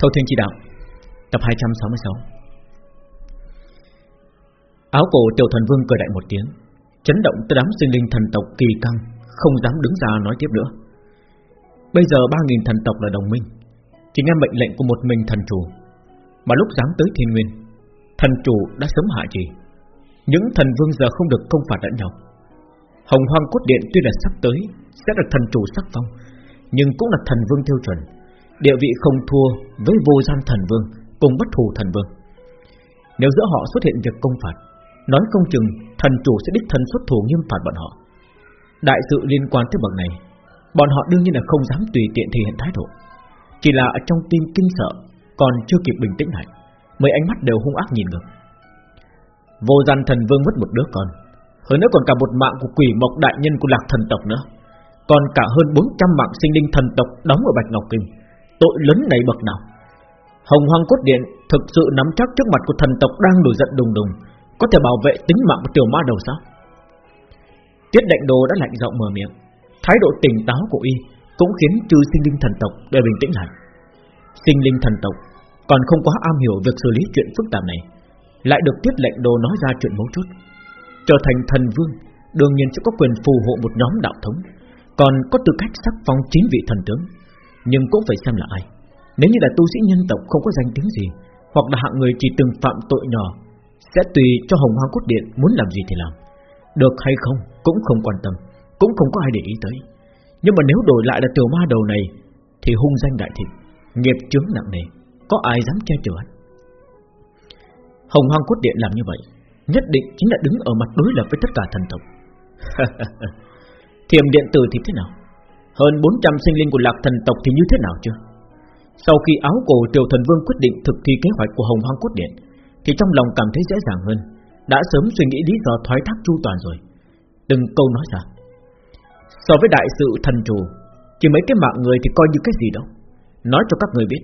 Thâu Thiên Chỉ Đạo, Tập 266 Áo cổ tiểu thần vương cười đại một tiếng, Chấn động tới đám sinh linh thần tộc kỳ căng, Không dám đứng ra nói tiếp nữa. Bây giờ 3.000 thần tộc là đồng minh, Chỉ nghe mệnh lệnh của một mình thần chủ, Mà lúc dám tới thiên nguyên, Thần chủ đã sớm hạ trì. Những thần vương giờ không được công phạt lẫn nhau. Hồng hoang cốt điện tuy là sắp tới, Sẽ được thần chủ sắc phong, Nhưng cũng là thần vương tiêu chuẩn. Địa vị không thua với vô gian thần vương Cùng bất thù thần vương. Nếu giữa họ xuất hiện việc công phạt, Nói công chừng thần chủ sẽ đích thân xuất thủ nghiêm phạt bọn họ. Đại sự liên quan tới bậc này, Bọn họ đương nhiên là không dám tùy tiện thể hiện thái độ. Chỉ là ở trong tim kinh sợ, Còn chưa kịp bình tĩnh lại, Mấy ánh mắt đều hung ác nhìn ngược. Vô gian thần vương mất một đứa con, Hơn nữa còn cả một mạng của quỷ mộc đại nhân của lạc thần tộc nữa. Còn cả hơn 400 mạng sinh linh thần tộc đóng ở Bạch Ngọc Kinh. Tội lớn này bậc nào? Hồng Hoang Cốt Điện thực sự nắm chắc trước mặt của thần tộc đang nổi giận đùng đùng, Có thể bảo vệ tính mạng của tiểu ma đầu sao? Tiết Đệnh đồ đã lạnh giọng mở miệng, Thái độ tỉnh táo của y Cũng khiến trừ sinh linh thần tộc đều bình tĩnh lại. Sinh linh thần tộc Còn không quá am hiểu việc xử lý chuyện phức tạp này, Lại được tiết lệnh đồ nói ra chuyện mấu chốt. Trở thành thần vương, Đương nhiên sẽ có quyền phù hộ một nhóm đạo thống, Còn có tư cách sắc phong chín vị thần tướng nhưng cũng phải xem là ai. Nếu như là tu sĩ nhân tộc không có danh tiếng gì, Hoặc là hạng người chỉ từng phạm tội nhỏ, Sẽ tùy cho hồng hoa cốt điện Muốn làm gì thì làm. Được hay không cũng không quan tâm, Cũng không có ai để ý tới. Nhưng mà nếu đổi lại là tiểu ma đầu này, Thì hung danh đại thịnh, Nghiệp chướng nặng nề, Có ai dám che chở hắn? Hồng hoang cốt điện làm như vậy, Nhất định chính là đứng ở mặt đối lập với tất cả thần tộc. Thiềm điện tử thì thế nào? Hơn 400 sinh linh của lạc thần tộc thì như thế nào chưa Sau khi áo cổ triều thần vương quyết định thực thi kế hoạch của Hồng Hoang Cốt Điện, Thì trong lòng cảm thấy dễ dàng hơn. Đã sớm suy nghĩ lý do thoái thác chu toàn rồi. Từng câu nói ra. So với đại sự thần chủ, Chỉ mấy cái mạng người thì coi như cái gì đâu. Nói cho các người biết,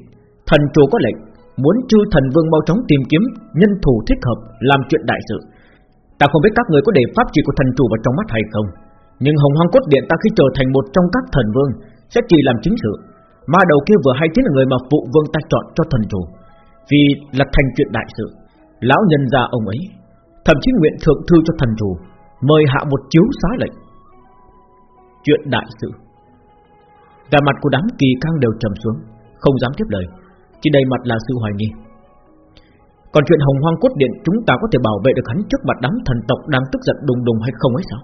Thần chủ có lệnh, Muốn chư thần vương mau chóng tìm kiếm Nhân thủ thích hợp làm chuyện đại sự. Ta không biết các người có để pháp trị của thần chủ vào trong mắt hay không nhưng Hồng Hoang Cốt Điện ta khi trở thành một trong các thần vương, Sẽ chỉ làm chính sự. Ma đầu kia vừa hay chính là người mà phụ vương ta chọn cho thần chủ, Vì là thành chuyện đại sự. Lão nhân gia ông ấy, Thậm chí nguyện thượng thư cho thần chủ, Mời hạ một chiếu xá lệnh. Chuyện đại sự. Cả mặt của đám kỳ căng đều trầm xuống, Không dám tiếp lời, Chỉ đầy mặt là sự hoài nghi. Còn chuyện hồng hoang cốt điện Chúng ta có thể bảo vệ được hắn trước mặt đám thần tộc Đang tức giận đùng đùng hay không ấy sao?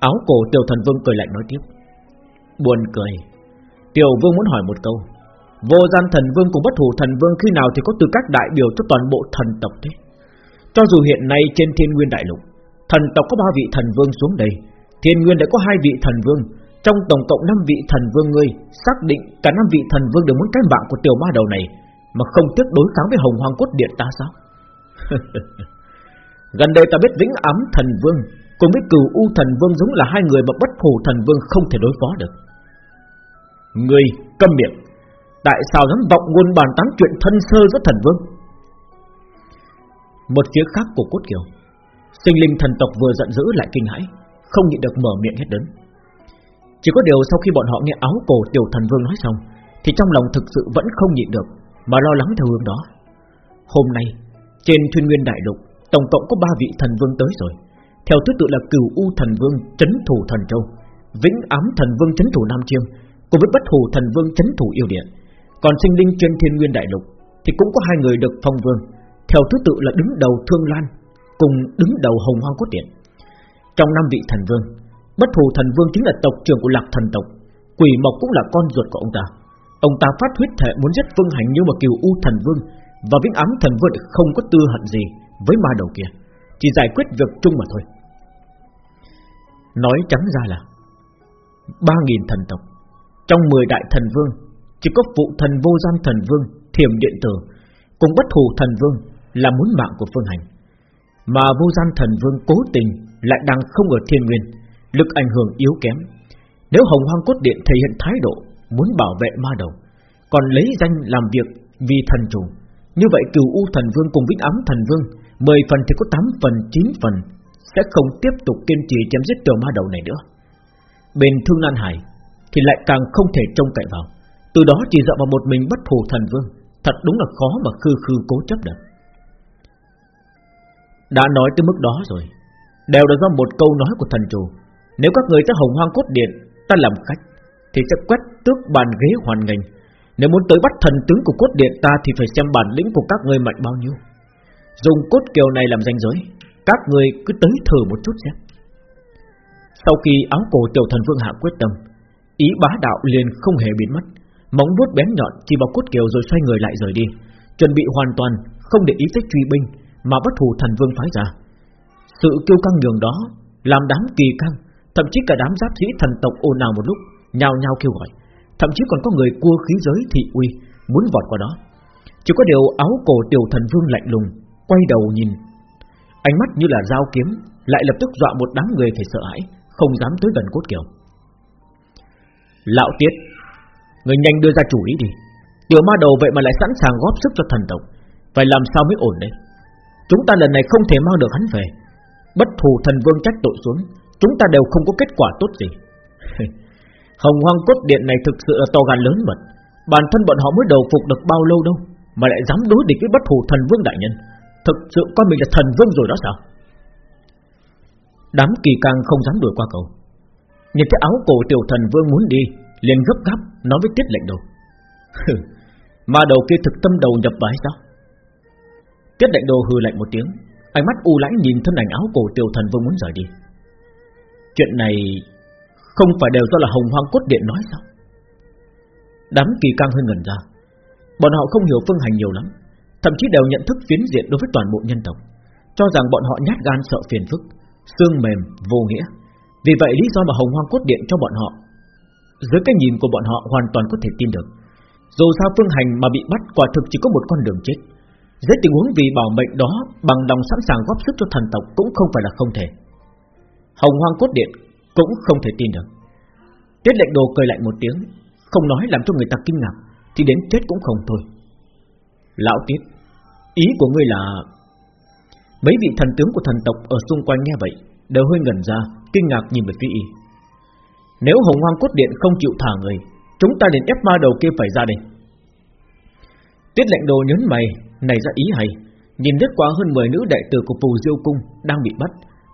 Áo cổ tiểu thần vương cười lạnh nói tiếp. Buồn cười. Tiểu vương muốn hỏi một câu. Vô gian thần vương cùng bất thủ thần vương Khi nào thì có tư cách đại biểu cho toàn bộ thần tộc thế? Cho dù hiện nay trên thiên nguyên đại lục, Thần tộc có ba vị thần vương xuống đây. Thiên nguyên đã có hai vị thần vương. Trong tổng cộng 5 vị thần vương ngươi, Xác định cả năm vị thần vương đều muốn cái mạng của tiểu ma đầu này, Mà không tiếc đối kháng với hồng hoàng cốt điện ta sao? Gần đây ta biết vĩnh ám thần vương Cùng với cửu U thần vương giống là hai người mà bất phù thần vương không thể đối phó được. Người câm miệng, Tại sao dám vọng ngôn bàn tán chuyện thân sơ với thần vương? Một phía khác của cốt kiều. Sinh linh thần tộc vừa giận dữ lại kinh hãi, Không nhịn được mở miệng hết đớn Chỉ có điều sau khi bọn họ nghe áo cổ tiểu thần vương nói xong, Thì trong lòng thực sự vẫn không nhịn được Mà lo lắng theo hướng đó. Hôm nay, Trên thiên nguyên đại lục, Tổng cộng có ba vị thần vương tới rồi theo thứ tự là Cửu U Thần Vương chấn thủ Thần Châu, Vĩnh Ám Thần Vương chấn thủ Nam Chiêm, cùng với Bất Hủ Thần Vương chấn thủ Yêu Điện. Còn sinh linh trên Thiên Nguyên Đại Lục thì cũng có hai người được phong vương, theo thứ tự là đứng đầu Thương Lan cùng đứng đầu Hồng Hoang Cốt Điện. Trong năm vị thần vương, Bất Hủ Thần Vương chính là tộc trưởng của Lạc Thần tộc, Quỷ Mộc cũng là con ruột của ông ta. Ông ta phát huyết thể muốn giết Vương Hành nhưng mà Cửu U Thần Vương và Vĩnh Ám Thần Vương không có tư hận gì với ma đầu kia, chỉ giải quyết việc chung mà thôi. Nói trắng ra là ba nghìn thần tộc. Trong mười đại thần vương, Chỉ có phụ thần vô gian thần vương, Thiểm điện tử, Cùng bất thù thần vương là muốn mạng của phương hành. Mà vô gian thần vương cố tình Lại đang không ở thiên nguyên, Lực ảnh hưởng yếu kém. Nếu hồng hoang cốt điện thể hiện thái độ, Muốn bảo vệ ma đầu, Còn lấy danh làm việc vì thần chủ, Như vậy cửu u thần vương cùng vĩnh ám thần vương, mười phần thì có tám phần, chín phần sẽ không tiếp tục kiên trì chém giết tiểu ma đầu này nữa. Bên Thương Lan Hải thì lại càng không thể trông cậy vào, Từ đó chỉ dựa vào một mình bất thù thần vương Thật đúng là khó mà khư khư cố chấp được. Đã nói tới mức đó rồi Đều là do một câu nói của thần chủ. Nếu các người tới hồng hoang cốt điện Ta làm khách Thì sẽ quét tước bàn ghế hoàn ngành. Nếu muốn tới bắt thần tướng của cốt điện ta Thì phải xem bản lĩnh của các ngươi mạnh bao nhiêu. Dùng cốt kiều này làm danh giới các người cứ tới thử một chút xem. Sau khi áo cổ tiểu thần vương hạ quyết tâm, Ý bá đạo liền không hề biến mất. Móng vuốt bén nhọn chỉ vào cốt kiều rồi xoay người lại rời đi, Chuẩn bị hoàn toàn, Không để ý tới truy binh Mà bất thù thần vương phái ra. Sự kiêu căng nhường đó Làm đám kỳ căng, Thậm chí cả đám giáp sĩ thần tộc ồn ào một lúc, Nhao nhao kêu gọi. Thậm chí còn có người cua khí giới thị uy, Muốn vọt qua đó. Chỉ có điều áo cổ tiểu thần vương lạnh lùng, Quay đầu nhìn Ánh mắt như là dao kiếm, Lại lập tức dọa một đám người phải sợ hãi, Không dám tới gần cốt kiều. Lão tiết, Người nhanh đưa ra chủ ý đi. Tiểu ma đầu vậy mà lại sẵn sàng góp sức cho thần tộc, Phải làm sao mới ổn đấy Chúng ta lần này không thể mang được hắn về. Bất thù thần vương trách tội xuống, Chúng ta đều không có kết quả tốt gì. Hồng hoang cốt điện này thực sự là to gan lớn mật. Bản thân bọn họ mới đầu phục được bao lâu đâu, Mà lại dám đối địch với bất thù thần vương đại nhân. Thực sự coi mình là thần vương rồi đó sao? Đám kỳ càng không dám đuổi qua cầu Nhìn cái áo cổ tiểu thần vương muốn đi, liền gấp gáp nói với tiết lệnh đồ mà đầu kia thực tâm đầu nhập vào hay sao? Tiết lệnh đồ hừ lạnh một tiếng, ánh mắt u lãnh nhìn thân ảnh áo cổ tiểu thần vương muốn rời đi. Chuyện này không phải đều do là hồng hoang cốt điện nói sao? Đám kỳ cang hơi ngẩn ra. Bọn họ không hiểu phương hành nhiều lắm thậm chí đều nhận thức phiến diện đối với toàn bộ nhân tộc, cho rằng bọn họ nhát gan sợ phiền phức, xương mềm, vô nghĩa. Vì vậy, lý do mà hồng hoang cốt điện cho bọn họ, dưới cái nhìn của bọn họ hoàn toàn có thể tin được. Dù sao phương hành mà bị bắt quả thực chỉ có một con đường chết. Dưới tình huống vì bảo mệnh đó, Bằng lòng sẵn sàng góp sức cho thần tộc Cũng không phải là không thể. Hồng hoang cốt điện cũng không thể tin được. Tiết lệnh đồ cười lạnh một tiếng, Không nói làm cho người ta kinh ngạc, Thì đến chết cũng không thôi. Lão Tiết, Ý của ngươi là, Mấy vị thần tướng của thần tộc ở xung quanh nghe vậy, Đều hơi ngẩn ra, Kinh ngạc nhìn về phía y. Nếu hồng hoang cốt điện không chịu thả người, Chúng ta liền ép ma đầu kia phải ra đây. Tiết lệnh đồ nhấn mày, Này ra ý hay, Nhìn đứt qua hơn 10 nữ đệ tử của phù diêu cung Đang bị bắt,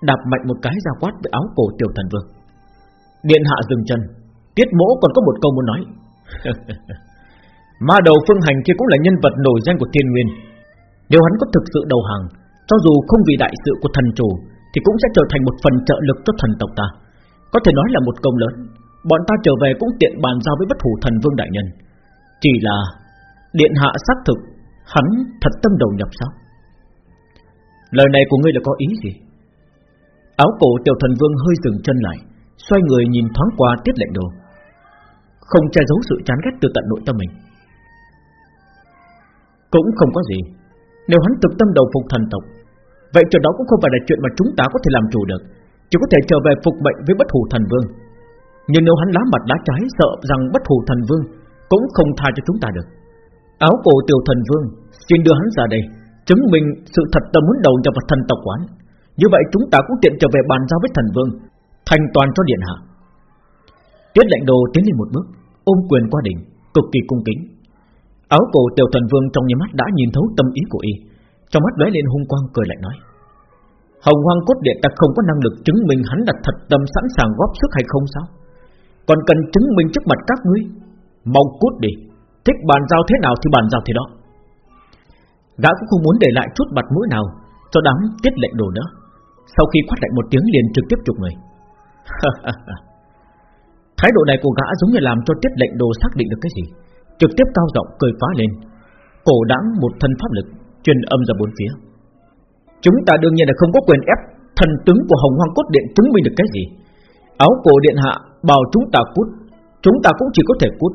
Đạp mạnh một cái ra quát với áo cổ tiểu thần vương. Điện hạ dừng chân, Tiết mỗ còn có một câu muốn nói. Ma đầu phương hành kia cũng là nhân vật nổi danh của thiên nguyên. Nếu hắn có thực sự đầu hàng, Cho dù không vì đại sự của thần chủ, Thì cũng sẽ trở thành một phần trợ lực cho thần tộc ta. Có thể nói là một công lớn. Bọn ta trở về cũng tiện bàn giao với bất hủ thần vương đại nhân. Chỉ là Điện hạ xác thực, Hắn thật tâm đầu nhập sao? Lời này của ngươi là có ý gì? Áo cổ tiểu thần vương hơi dừng chân lại, Xoay người nhìn thoáng qua tiết lệnh đồ. Không che giấu sự chán ghét từ tận nội tâm mình. Cũng không có gì. Nếu hắn thực tâm đầu phục thần tộc, Vậy chuyện đó cũng không phải là chuyện mà chúng ta có thể làm chủ được. Chỉ có thể trở về phục mệnh với bất hủ thần vương. Nhưng nếu hắn lá mặt lá trái Sợ rằng bất hủ thần vương Cũng không tha cho chúng ta được. Áo cổ tiểu thần vương Xin đưa hắn ra đây, Chứng minh sự thật tâm muốn đầu nhập vào thần tộc quán. Như vậy chúng ta cũng tiện trở về bàn giao với thần vương, Thành toàn cho điện hạ. Tiết lệnh đồ tiến lên một bước, Ôm quyền qua đỉnh, Cực kỳ cung kính. Áo cổ tiểu thần vương trong nhà mắt đã nhìn thấu tâm ý của y Trong mắt lóe lên hung quang cười lại nói Hồng Hoang Cốt Điện ta không có năng lực chứng minh hắn là thật tâm sẵn sàng góp sức hay không sao? Còn cần chứng minh trước mặt các ngươi, mau cút đi, thích bàn giao thế nào thì bàn giao thế đó. Gã cũng không muốn để lại chút mặt mũi nào cho đám tiết lệnh đồ nữa. Sau khi quát lại một tiếng liền trực tiếp chụp người. Thái độ này của gã giống như làm cho tiết lệnh đồ xác định được cái gì, trực tiếp cao giọng cười phá lên, cổ đãng một thân pháp lực truyền âm ra bốn phía. Chúng ta đương nhiên là không có quyền ép Thần tướng của Hồng Hoang Cốt Điện chứng minh được cái gì. Áo cổ điện hạ bảo chúng ta cút. Chúng ta cũng chỉ có thể cút.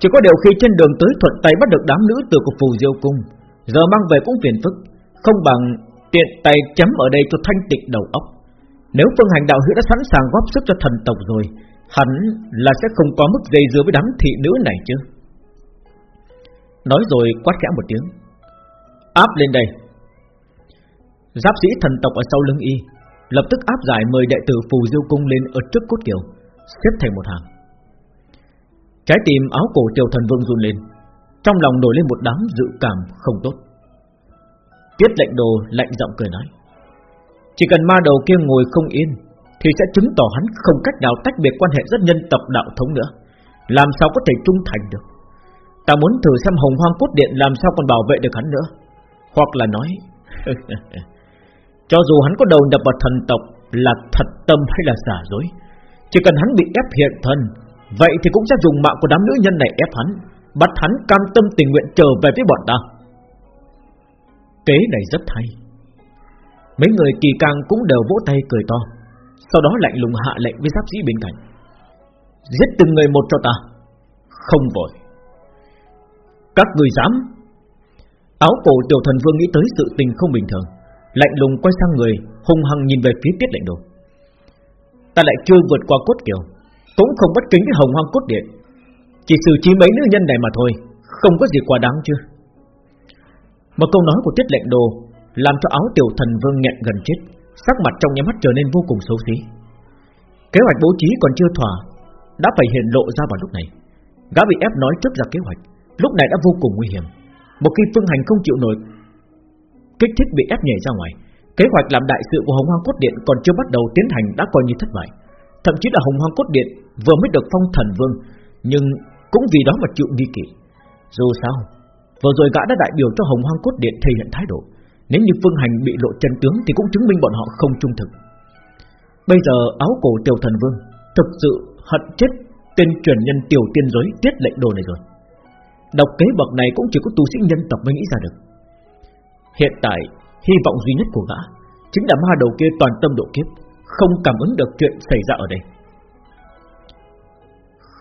Chỉ có điều khi trên đường tới thuận tay bắt được đám nữ tử của phù diêu cung Giờ mang về cũng phiền phức. Không bằng tiện tay chấm ở đây cho thanh tịnh đầu óc. Nếu phương hành đạo hữu đã sẵn sàng góp sức cho thần tộc rồi Hắn là sẽ không có mức dây dưa với đám thị nữ này chứ. Nói rồi quát khẽ một tiếng Áp lên đây Giáp sĩ thần tộc ở sau lưng y Lập tức áp giải mời đệ tử phù diêu cung lên ở trước cốt kiều Xếp thành một hàng Trái tim áo cổ triều Thần Vương run lên, trong lòng nổi lên một đám dự cảm không tốt. Tiết lệnh đồ lạnh giọng cười nói, chỉ cần ma đầu kia ngồi không yên, thì sẽ chứng tỏ hắn không cách nào tách biệt quan hệ rất nhân tộc đạo thống nữa, làm sao có thể trung thành được. Ta muốn thử xem hồng hoang cốt điện làm sao còn bảo vệ được hắn nữa. Hoặc là nói, Cho dù hắn có đầu đập vào thần tộc Là thật tâm hay là giả dối, Chỉ cần hắn bị ép hiện thân, Vậy thì cũng sẽ dùng mạng của đám nữ nhân này ép hắn, Bắt hắn cam tâm tình nguyện trở về với bọn ta. Kế này rất hay. Mấy người kỳ càng cũng đều vỗ tay cười to, Sau đó lạnh lùng hạ lệnh với giáp sĩ bên cạnh. Giết từng người một cho ta. Không vội các người dám. Áo cổ tiểu thần vương nghĩ tới sự tình không bình thường, Lạnh lùng quay sang người, Hung hăng nhìn về phía tiết lệnh đồ. Ta lại chưa vượt qua cốt kiều, Cũng không bất kính với hồng hoang cốt điện. Chỉ xử trí mấy nữ nhân này mà thôi, Không có gì quá đáng chứ. Một câu nói của tiết lệnh đồ Làm cho áo tiểu thần vương nghẹn gần chết, Sắc mặt trong nhà mắt trở nên vô cùng xấu xí. Kế hoạch bố trí còn chưa thỏa, Đã phải hiện lộ ra vào lúc này. Gã bị ép nói trước ra kế hoạch lúc này đã vô cùng nguy hiểm. Một khi Phương Hành không chịu nổi kích thích bị ép nhảy ra ngoài, kế hoạch làm đại sự của Hồng Hoang Cốt Điện còn chưa bắt đầu tiến hành đã coi như thất bại. Thậm chí là Hồng Hoang Cốt Điện vừa mới được phong thần vương, nhưng cũng vì đó mà chịu nghi kỵ. Dù sao, vừa rồi gã đã đại biểu cho Hồng Hoang Cốt Điện thể hiện thái độ, nếu như Phương Hành bị lộ chân tướng thì cũng chứng minh bọn họ không trung thực. Bây giờ áo cổ tiểu thần vương thực sự hận chết tên truyền nhân tiểu tiên giới tiết lệnh đồ này rồi. Độc kế bậc này cũng chỉ có tu sĩ nhân tộc mới nghĩ ra được. Hiện tại, Hy vọng duy nhất của gã Chính là ma đầu kia toàn tâm độ kiếp, Không cảm ứng được chuyện xảy ra ở đây.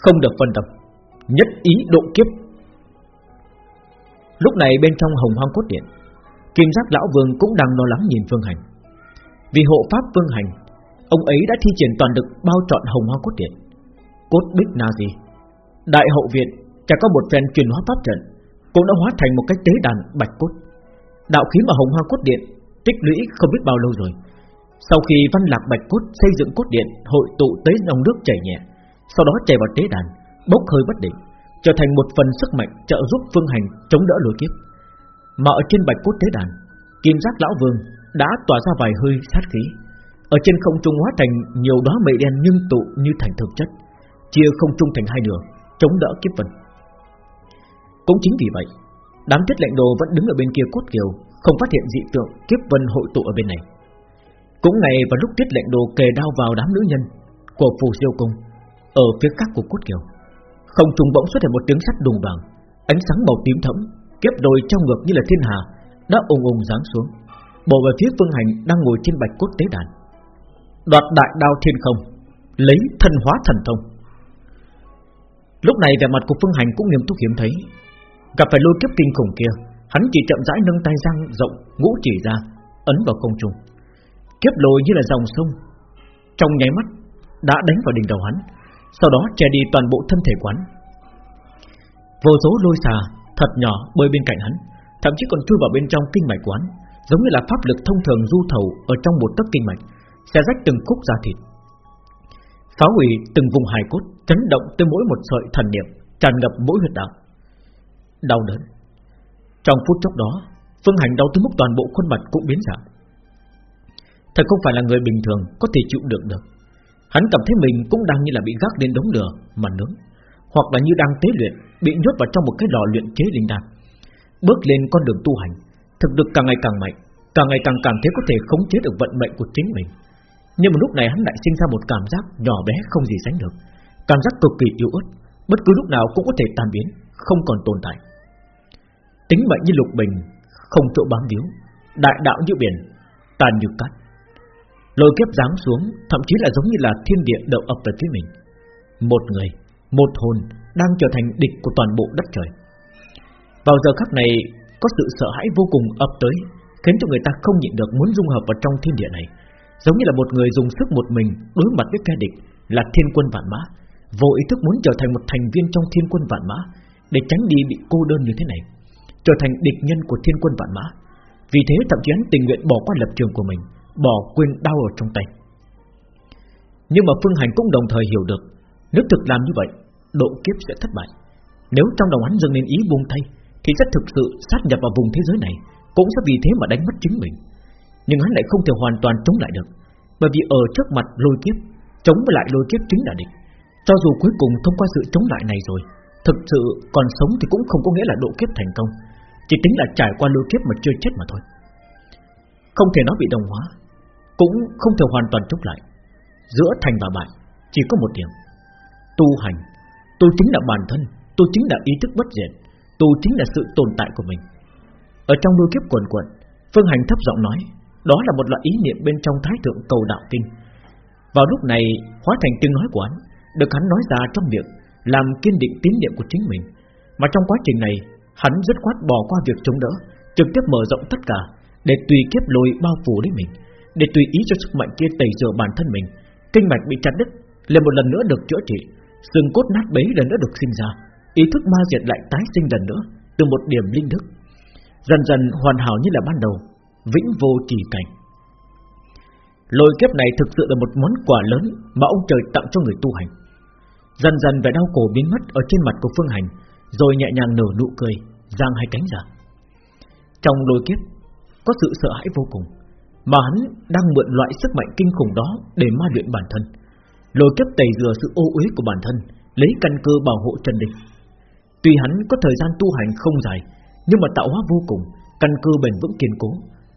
Không được phân tâm, Nhất ý độ kiếp. Lúc này bên trong hồng hoang cốt điện, Kim giác lão vương cũng đang lo lắng nhìn Phương Hành. Vì hộ pháp Phương Hành, Ông ấy đã thi triển toàn lực bao trọn hồng hoang cốt điện. Cốt bích na gì Đại hậu viện Chả có một phen truyền hóa pháp trận, Cũng đã hóa thành một cái tế đàn bạch cốt. Đạo khí mà hồng hoa cốt điện Tích lũy không biết bao lâu rồi. Sau khi văn lạc bạch cốt xây dựng cốt điện, Hội tụ tới dòng nước chảy nhẹ, Sau đó chảy vào tế đàn, Bốc hơi bất định, Trở thành một phần sức mạnh trợ giúp phương hành chống đỡ lối kiếp. Mà ở trên bạch cốt tế đàn, Kim giác lão vương đã tỏa ra vài hơi sát khí. Ở trên không trung hóa thành nhiều đóa mây đen nhưng tụ như thành thực chất, Chia không trung thành hai nửa, Chống đỡ kiếp vận cũng chính vì vậy, Đám tiết lệnh đồ vẫn đứng ở bên kia cốt kiều, Không phát hiện dị tượng kiếp vân hội tụ ở bên này. Cũng ngày vào lúc tiết lệnh đồ kề đao vào đám nữ nhân Của phù siêu cung, Ở phía khác của cốt kiều, Không trùng bỗng xuất hiện một tiếng sắt đùng vàng Ánh sáng màu tím thẫm, Kiếp đồi trong ngược như là thiên hà, Đã ung ung giáng xuống Bộ về phía phương hành đang ngồi trên bạch cốt tế đàn. Đoạt đại đao thiên không, Lấy thân hóa thần thông. Lúc này vẻ mặt của phương hành cũng nghiêm túc hiếm thấy Gặp phải lôi kiếp kinh khủng kia, Hắn chỉ chậm rãi nâng tay răng rộng, Ngũ chỉ ra, Ấn vào công trung. Kiếp lôi như là dòng sông, Trong nháy mắt Đã đánh vào đỉnh đầu hắn, Sau đó che đi toàn bộ thân thể quán Vô số lôi xà Thật nhỏ bơi bên cạnh hắn, Thậm chí còn chui vào bên trong kinh mạch quán Giống như là pháp lực thông thường du thầu Ở trong một tấc kinh mạch Sẽ rách từng khúc da thịt. Phá hủy từng vùng hài cốt, Chấn động tới mỗi một sợi thần niệm, Tràn ngập mỗi huyệt đạo đau đớn. Trong phút chốc đó, Phương Hành đau tới mức toàn bộ khuôn mặt cũng biến dạng. Thật không phải là người bình thường có thể chịu đựng được. Hắn cảm thấy mình cũng đang như là bị gác lên đống lửa mà nướng, hoặc là như đang tế luyện, bị nhốt vào trong một cái lò luyện chế linh đan. Bước lên con đường tu hành, thực lực càng ngày càng mạnh, càng ngày càng cảm thấy có thể khống chế được vận mệnh của chính mình. Nhưng mà lúc này hắn lại sinh ra một cảm giác nhỏ bé không gì sánh được, cảm giác cực kỳ yếu ớt, bất cứ lúc nào cũng có thể tan biến, không còn tồn tại. Tính mệnh như lục bình, Không chỗ bám víu. Đại đạo như biển Tàn như cát. Lôi kiếp giáng xuống, Thậm chí là giống như là thiên địa đậu ập về phía mình. Một người, Một hồn Đang trở thành địch của toàn bộ đất trời. Vào giờ khắc này, Có sự sợ hãi vô cùng ập tới, Khiến cho người ta không nhịn được muốn dung hợp vào trong thiên địa này. Giống như là một người dùng sức một mình Đối mặt với kẻ địch, Là thiên quân vạn mã, Vô ý thức muốn trở thành một thành viên trong thiên quân vạn mã, Để tránh đi bị cô đơn như thế này trở thành địch nhân của thiên quân vạn mã. Vì thế thậm chí hắn tình nguyện bỏ qua lập trường của mình, bỏ quyền đau ở trong tay. Nhưng mà Phương Hành cũng đồng thời hiểu được, nếu thực làm như vậy, độ kiếp sẽ thất bại. Nếu trong đầu hắn dâng lên ý buông tay, thì sẽ thực sự sát nhập vào vùng thế giới này, cũng sẽ vì thế mà đánh mất chính mình. Nhưng hắn lại không thể hoàn toàn chống lại được, bởi vì ở trước mặt lôi kiếp, chống lại lôi kiếp chính là địch. Cho dù cuối cùng thông qua sự chống lại này rồi, thực sự còn sống thì cũng không có nghĩa là độ kiếp thành công, chỉ tính là trải qua lôi kiếp mà chưa chết mà thôi. Không thể nói bị đồng hóa, cũng không thể hoàn toàn chống lại. Giữa thành và bại chỉ có một điểm, tu hành, tu chính là bản thân, tu chính là ý thức bất diệt, tu chính là sự tồn tại của mình. Ở trong lôi kiếp quần quần, Phương Hành thấp giọng nói, đó là một loại ý niệm bên trong Thái thượng cầu đạo kinh. Vào lúc này, hóa thành tiếng nói của hắn, được hắn nói ra trong miệng, làm kiên định tín niệm của chính mình. Mà trong quá trình này, hắn dứt khoát bỏ qua việc chống đỡ, trực tiếp mở rộng tất cả, để tùy kiếp lôi bao phủ lấy mình, để tùy ý cho sức mạnh kia tẩy rửa bản thân mình. Kinh mạch bị chặt đứt, lại một lần nữa được chữa trị, xương cốt nát bấy lần nữa được sinh ra, ý thức ma diệt lại tái sinh lần nữa từ một điểm linh thức, dần dần hoàn hảo như là ban đầu, vĩnh vô chỉ cảnh. Lôi kiếp này thực sự là một món quà lớn mà ông trời tặng cho người tu hành. Dần dần vẻ đau cổ biến mất ở trên mặt của Phương Hành, rồi nhẹ nhàng nở nụ cười, giang hai cánh ra. Trong lôi kiếp có sự sợ hãi vô cùng, mà hắn đang mượn loại sức mạnh kinh khủng đó để ma luyện bản thân. Lôi kiếp tẩy rửa sự ô uế của bản thân, lấy căn cơ bảo hộ chân địch. Tuy hắn có thời gian tu hành không dài, nhưng mà tạo hóa vô cùng, căn cơ bền vững kiên cố.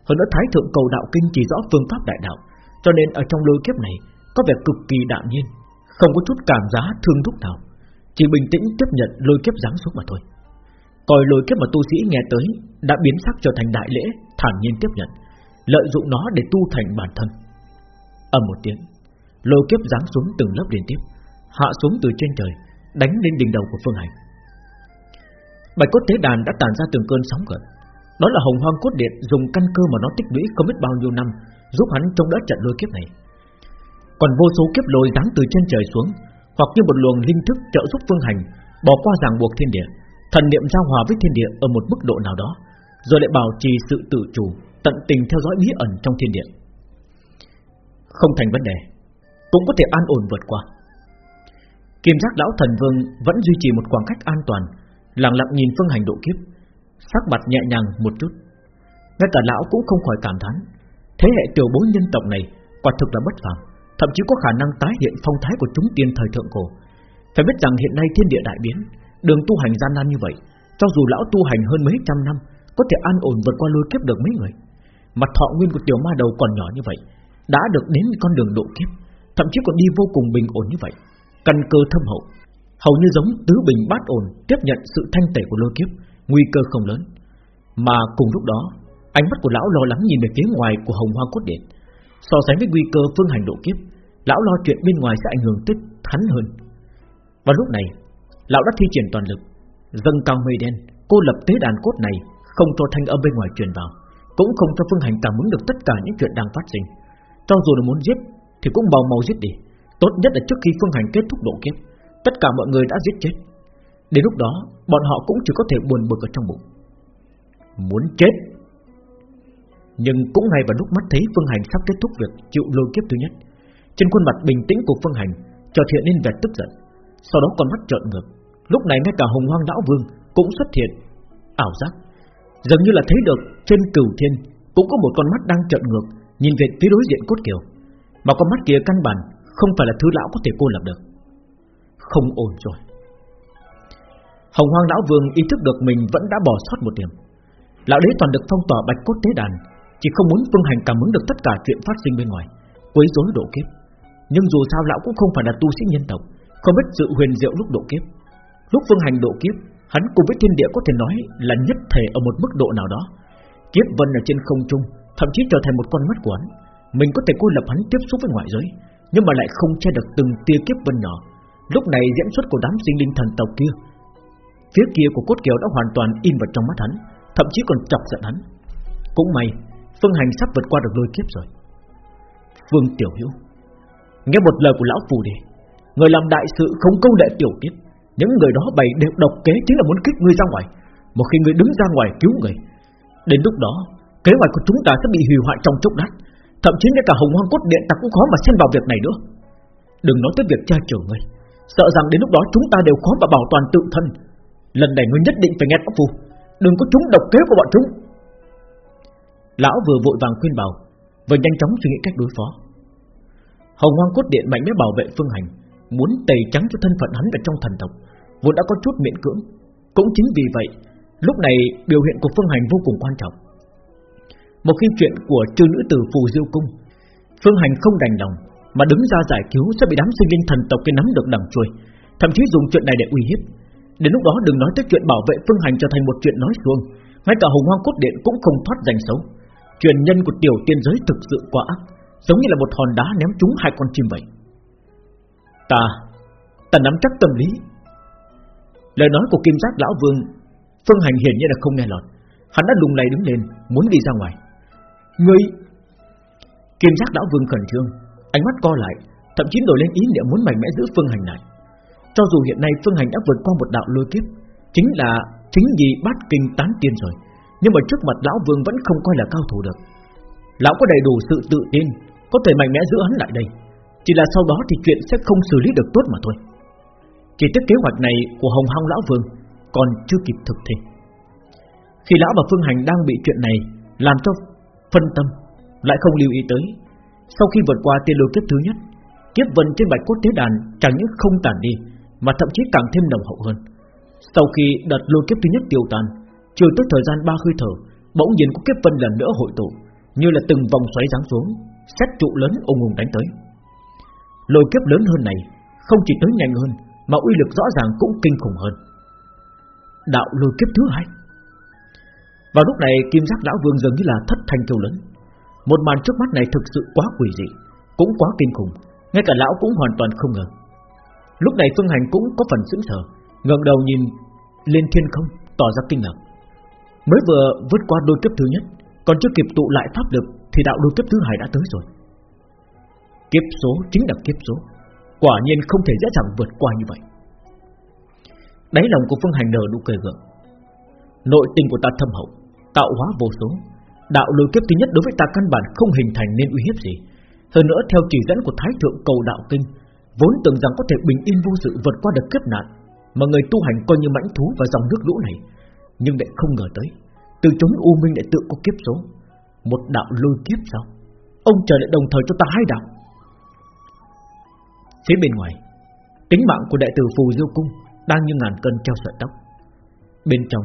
Hơn nữa Thái thượng cầu đạo kinh chỉ rõ phương pháp đại đạo, cho nên ở trong lôi kiếp này có vẻ cực kỳ đạm nhiên, không có chút cảm giá thương thúc nào, chỉ bình tĩnh tiếp nhận lôi kiếp giáng xuống mà thôi. Coi lôi kiếp mà tu sĩ nghe tới đã biến sắc trở thành đại lễ, thản nhiên tiếp nhận, lợi dụng nó để tu thành bản thân. Ầm một tiếng, lôi kiếp giáng xuống từng lớp liên tiếp, hạ xuống từ trên trời, đánh lên đỉnh đầu của Phương Hành. Bạch cốt tế đàn đã tàn ra từng cơn sóng gợn. Đó là hồng hoang cốt điện dùng căn cơ mà nó tích lũy không biết bao nhiêu năm, giúp hắn chống đỡ trận lôi kiếp này. Còn vô số kiếp lôi giáng từ trên trời xuống, hoặc như một luồng linh thức trợ giúp phương hành, bỏ qua ràng buộc thiên địa, thần niệm giao hòa với thiên địa ở một mức độ nào đó, rồi lại bảo trì sự tự chủ, tận tình theo dõi bí ẩn trong thiên địa. Không thành vấn đề, cũng có thể an ổn vượt qua. Kim giác lão thần vương vẫn duy trì một khoảng cách an toàn, lặng lặng nhìn phương hành độ kiếp, sắc mặt nhẹ nhàng một chút. Ngay cả lão cũng không khỏi cảm thán, thế hệ tiểu bối nhân tộc này quả thực là bất phàm, thậm chí có khả năng tái hiện phong thái của chúng tiên thời thượng cổ. Phải biết rằng hiện nay thiên địa đại biến, đường tu hành gian nan như vậy, cho dù lão tu hành hơn mấy trăm năm, có thể an ổn vượt qua lôi kiếp được mấy người. Mặt thọ nguyên của tiểu ma đầu còn nhỏ như vậy, đã được đến con đường độ kiếp, thậm chí còn đi vô cùng bình ổn như vậy, căn cơ thâm hậu, hầu như giống tứ bình bát ổn tiếp nhận sự thanh tẩy của lôi kiếp, nguy cơ không lớn. Mà cùng lúc đó, ánh mắt của lão lo lắng nhìn về phía ngoài của Hồng Hoa Cốt Điện, so sánh với nguy cơ phương hành độ kiếp, lão lo chuyện bên ngoài sẽ ảnh hưởng tới hắn hơn. Và lúc này, lão đã thi triển toàn lực, dâng cao mây đen, cô lập tế đàn cốt này, không cho thanh âm bên ngoài truyền vào, cũng không cho phương hành cảm ứng được tất cả những chuyện đang phát sinh. Cho dù là muốn giết, thì cũng bào màu giết đi. Tốt nhất là trước khi phương hành kết thúc độ kiếp, tất cả mọi người đã giết chết. Đến lúc đó, bọn họ cũng chỉ có thể buồn bực ở trong bụng. Muốn chết Nhưng cũng ngay vào lúc mắt thấy Phương Hành sắp kết thúc việc chịu lôi kiếp thứ nhất trên khuôn mặt bình tĩnh của Phương Hành Trò hiện lên vẻ tức giận. Sau đó con mắt trợn ngược. Lúc này ngay cả hồng hoang lão vương cũng xuất hiện. Ảo giác. Dường như là thấy được trên cửu thiên Cũng có một con mắt đang trợn ngược, Nhìn về phía đối diện cốt kiều. Mà con mắt kia căn bản không phải là thứ lão có thể cô lập được. Không ổn rồi. Hồng hoang lão vương ý thức được mình vẫn đã bỏ sót một điểm. Lão đế toàn được phong tỏa bạch cốt tế đàn, Chỉ không muốn phương hành cảm ứng được tất cả chuyện phát sinh bên ngoài, Quấy rối độ kiếp. Nhưng dù sao lão cũng không phải là tu sĩ nhân tộc, Không biết sự huyền diệu lúc độ kiếp. Lúc phương hành độ kiếp, Hắn cùng với thiên địa có thể nói là nhất thể ở một mức độ nào đó. Kiếp vân ở trên không trung, Thậm chí trở thành một con mắt của hắn. Mình có thể cô lập hắn tiếp xúc với ngoại giới, Nhưng mà lại không che được từng tia kiếp vân nhỏ. Lúc này diễn xuất của đám sinh linh thần tộc kia, Phía kia của cốt kiều đã hoàn toàn in vào trong mắt hắn, Thậm chí còn chọc giận hắn. Cũng may, Phương Hành sắp vượt qua được đôi kiếp rồi. Phương Tiểu Hữu Nghe một lời của Lão Phù đi Người làm đại sự không công lệ tiểu tiết. Những người đó bày đều độc kế Chính là muốn kích ngươi ra ngoài. Một khi ngươi đứng ra ngoài cứu người, Đến lúc đó, Kế hoạch của chúng ta sẽ bị hủy hoại trong chốc lát. Thậm chí ngay cả hồng hoang cốt điện ta cũng khó mà xen vào việc này nữa. Đừng nói tới việc tra chở ngươi Sợ rằng đến lúc đó chúng ta đều khó mà bảo toàn tự thân. Lần này ngươi nhất định phải nghe lão phù. Đừng có chúng độc kế của bọn chúng. Lão vừa vội vàng khuyên bảo Vừa nhanh chóng suy nghĩ cách đối phó. Hồng Hoang Cốt Điện mạnh mẽ bảo vệ Phương Hành Muốn tẩy trắng cho thân phận hắn ở trong thần tộc Vốn đã có chút miễn cưỡng. Cũng chính vì vậy Lúc này biểu hiện của Phương Hành vô cùng quan trọng. Một khi chuyện của trư nữ tử Phù Diêu Cung Phương Hành không đành lòng Mà đứng ra giải cứu sẽ bị đám sinh linh thần tộc kia nắm được đằng chui, Thậm chí dùng chuyện này để uy hiếp. Đến lúc đó đừng nói tới chuyện bảo vệ Phương Hành trở thành một chuyện nói xuông Ngay cả Hồng Hoang Cốt Điện cũng không thoát danh xấu. Truyền nhân của tiểu tiên giới thực sự quá ác. Giống như là một hòn đá ném trúng hai con chim vậy. Ta Ta nắm chắc tâm lý. Lời nói của Kim Giác Lão Vương, Phương Hành hiển nhiên là không nghe lọt. Hắn đã lùng lầy đứng lên, Muốn đi ra ngoài. Ngươi! Kim Giác Lão Vương khẩn trương, Ánh mắt co lại, Thậm chí nổi lên ý niệm muốn mạnh mẽ giữ Phương Hành lại. Cho dù hiện nay Phương Hành đã vượt qua một đạo lôi kiếp, Chính là, chính vì bát kinh tán tiên rồi, Nhưng mà trước mặt Lão Vương vẫn không coi là cao thủ được. Lão có đầy đủ sự tự tin có thể mạnh mẽ giữ hắn lại đây. Chỉ là sau đó thì chuyện sẽ không xử lý được tốt mà thôi. Chỉ tiếc kế hoạch này của Hồng Hong Lão Vương Còn chưa kịp thực thi. Khi Lão và Phương Hành đang bị chuyện này Làm cho phân tâm, Lại không lưu ý tới, Sau khi vượt qua tiên lôi kiếp thứ nhất, Kiếp vân trên bạch cốt tế đàn Chẳng những không tàn đi, Mà thậm chí càng thêm nồng hậu hơn. Sau khi đợt lôi kiếp thứ nhất tiêu tan, Chưa tới thời gian ba hơi thở, Bỗng nhiên có kiếp vân lần nữa hội tụ, Như là từng vòng xoáy giáng xuống. Xét trụ lớn ung ung đánh tới. Lôi kiếp lớn hơn này Không chỉ tới nhanh hơn, Mà uy lực rõ ràng cũng kinh khủng hơn. Đạo lôi kiếp thứ hai. Vào lúc này, Kim giác lão vương dường như là thất thanh kêu lớn. Một màn trước mắt này thực sự quá quỷ dị, Cũng quá kinh khủng, Ngay cả lão cũng hoàn toàn không ngờ. Lúc này Phương Hành cũng có phần sững sờ, ngẩng đầu nhìn lên thiên không, Tỏ ra kinh ngạc. Mới vừa vượt qua đôi kiếp thứ nhất, Còn chưa kịp tụ lại pháp lực thì đạo đôi kiếp thứ hai đã tới rồi. Kiếp số chính là kiếp số, Quả nhiên không thể dễ dàng vượt qua như vậy. Đáy lòng của Phương Hành nở nụ cười gượng. Nội tình của ta thâm hậu, Tạo hóa vô số. Đạo lôi kiếp thứ nhất đối với ta căn bản không hình thành nên uy hiếp gì. Hơn nữa, theo chỉ dẫn của Thái Thượng Cầu Đạo Kinh, Vốn tưởng rằng có thể bình yên vô sự vượt qua được kiếp nạn, Mà người tu hành coi như mãnh thú và dòng nước lũ này. Nhưng lại không ngờ tới, Từ chốn U Minh lại tự có kiếp số một đạo lôi kiếp sao? Ông trời lại đồng thời cho ta hai đạo. Phía bên ngoài, Tính mạng của đại tử Phù Diêu Cung Đang như ngàn cân treo sợi tóc. Bên trong,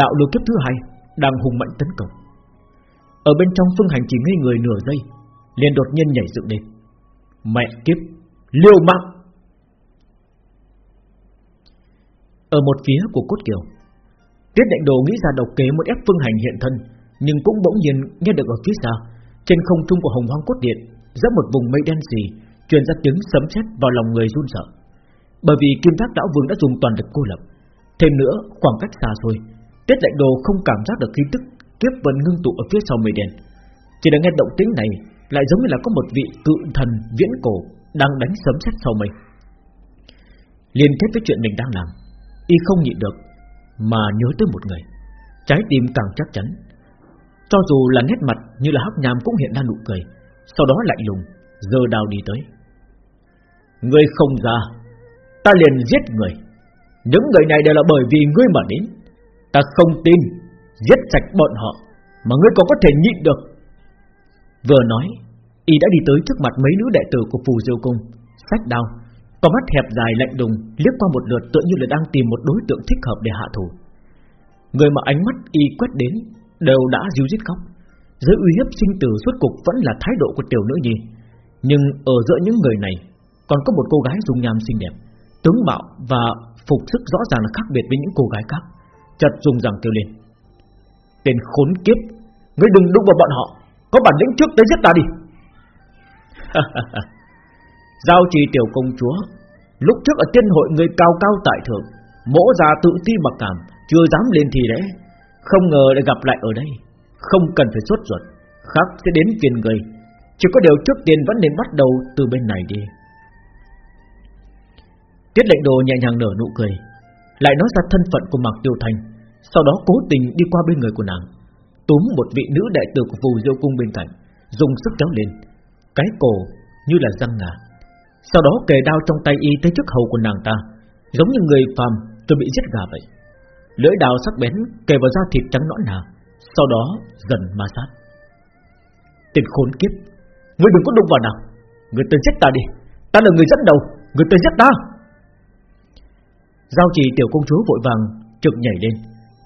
Đạo lôi kiếp thứ hai Đang hùng mạnh tấn công. Ở bên trong phương hành chỉ ngây người nửa giây, liền đột nhiên nhảy dựng lên. Mẹ kiếp Liêu mạng! Ở một phía của cốt kiều, Tiết đại đồ nghĩ ra độc kế muốn ép phương hành hiện thân nhưng cũng bỗng nhiên nghe được ở phía xa Trên không trung của hồng hoang cốt điện Giữa một vùng mây đen gì truyền ra tiếng sấm sét vào lòng người run sợ. Bởi vì Kim Thác Lão Vương đã dùng toàn lực cô lập. Thêm nữa, khoảng cách xa xôi, Tiết Lệnh Đồ không cảm giác được khí tức kiếp vẫn ngưng tụ ở phía sau mây đen. Chỉ đã nghe động tĩnh này, lại giống như là có một vị cự thần viễn cổ đang đánh sấm sét sau mây. Liên kết với chuyện mình đang làm, y không nhịn được mà nhớ tới một người, trái tim càng chắc chắn. Cho dù là nét mặt như là hắc nham cũng hiện ra nụ cười, sau đó lạnh lùng giờ đào đi tới. Ngươi không ra Ta liền giết người. Những người này đều là bởi vì ngươi mà đến. Ta không tin Giết sạch bọn họ Mà ngươi còn có thể nhịn được. Vừa nói Y đã đi tới trước mặt mấy nữ đệ tử của phù diêu cung Sách đao Có mắt hẹp dài lạnh đùng Liếc qua một lượt tựa như là đang tìm một đối tượng thích hợp để hạ thủ. Người mà ánh mắt Y quét đến Đều đã díu dít khóc. Dưới uy hiếp sinh tử suốt cục vẫn là thái độ của tiểu nữ nhi. Nhưng ở giữa những người này, còn có một cô gái dung nham xinh đẹp, Tướng mạo và phục sức rõ ràng là khác biệt với những cô gái khác. Chợt dùng rằng kêu lên. Tên khốn kiếp, Ngươi đừng đụng vào bọn họ, Có bản lĩnh trước tới giết ta đi. Giao trì tiểu công chúa, Lúc trước ở tiên hội người cao cao tại thượng, Mỗ già tự ti mặc cảm, Chưa dám lên thì đấy không ngờ lại gặp lại ở đây. Không cần phải sốt ruột, Khác sẽ đến phiền người. Chỉ có điều trước tiên vẫn nên bắt đầu từ bên này đi. Tiết lệnh đồ nhẹ nhàng nở nụ cười, Lại nói ra thân phận của Mạc Tiêu Thành, Sau đó cố tình đi qua bên người của nàng, Túm một vị nữ đại tử của phù diêu cung bên cạnh, Dùng sức kéo lên, Cái cổ như là răng ngà. Sau đó kề đao trong tay y tới trước hầu của nàng ta, Giống như người phàm tôi bị giết gà vậy. Lưỡi đào sắc bén kề vào da thịt trắng nõn nà Sau đó dần ma sát. Tên khốn kiếp, Ngươi đừng có đụng vào nào. Ngươi tên giết ta đi, Ta là người dẫn đầu Ngươi tên giết ta. Giao trì tiểu công chúa vội vàng trực nhảy lên,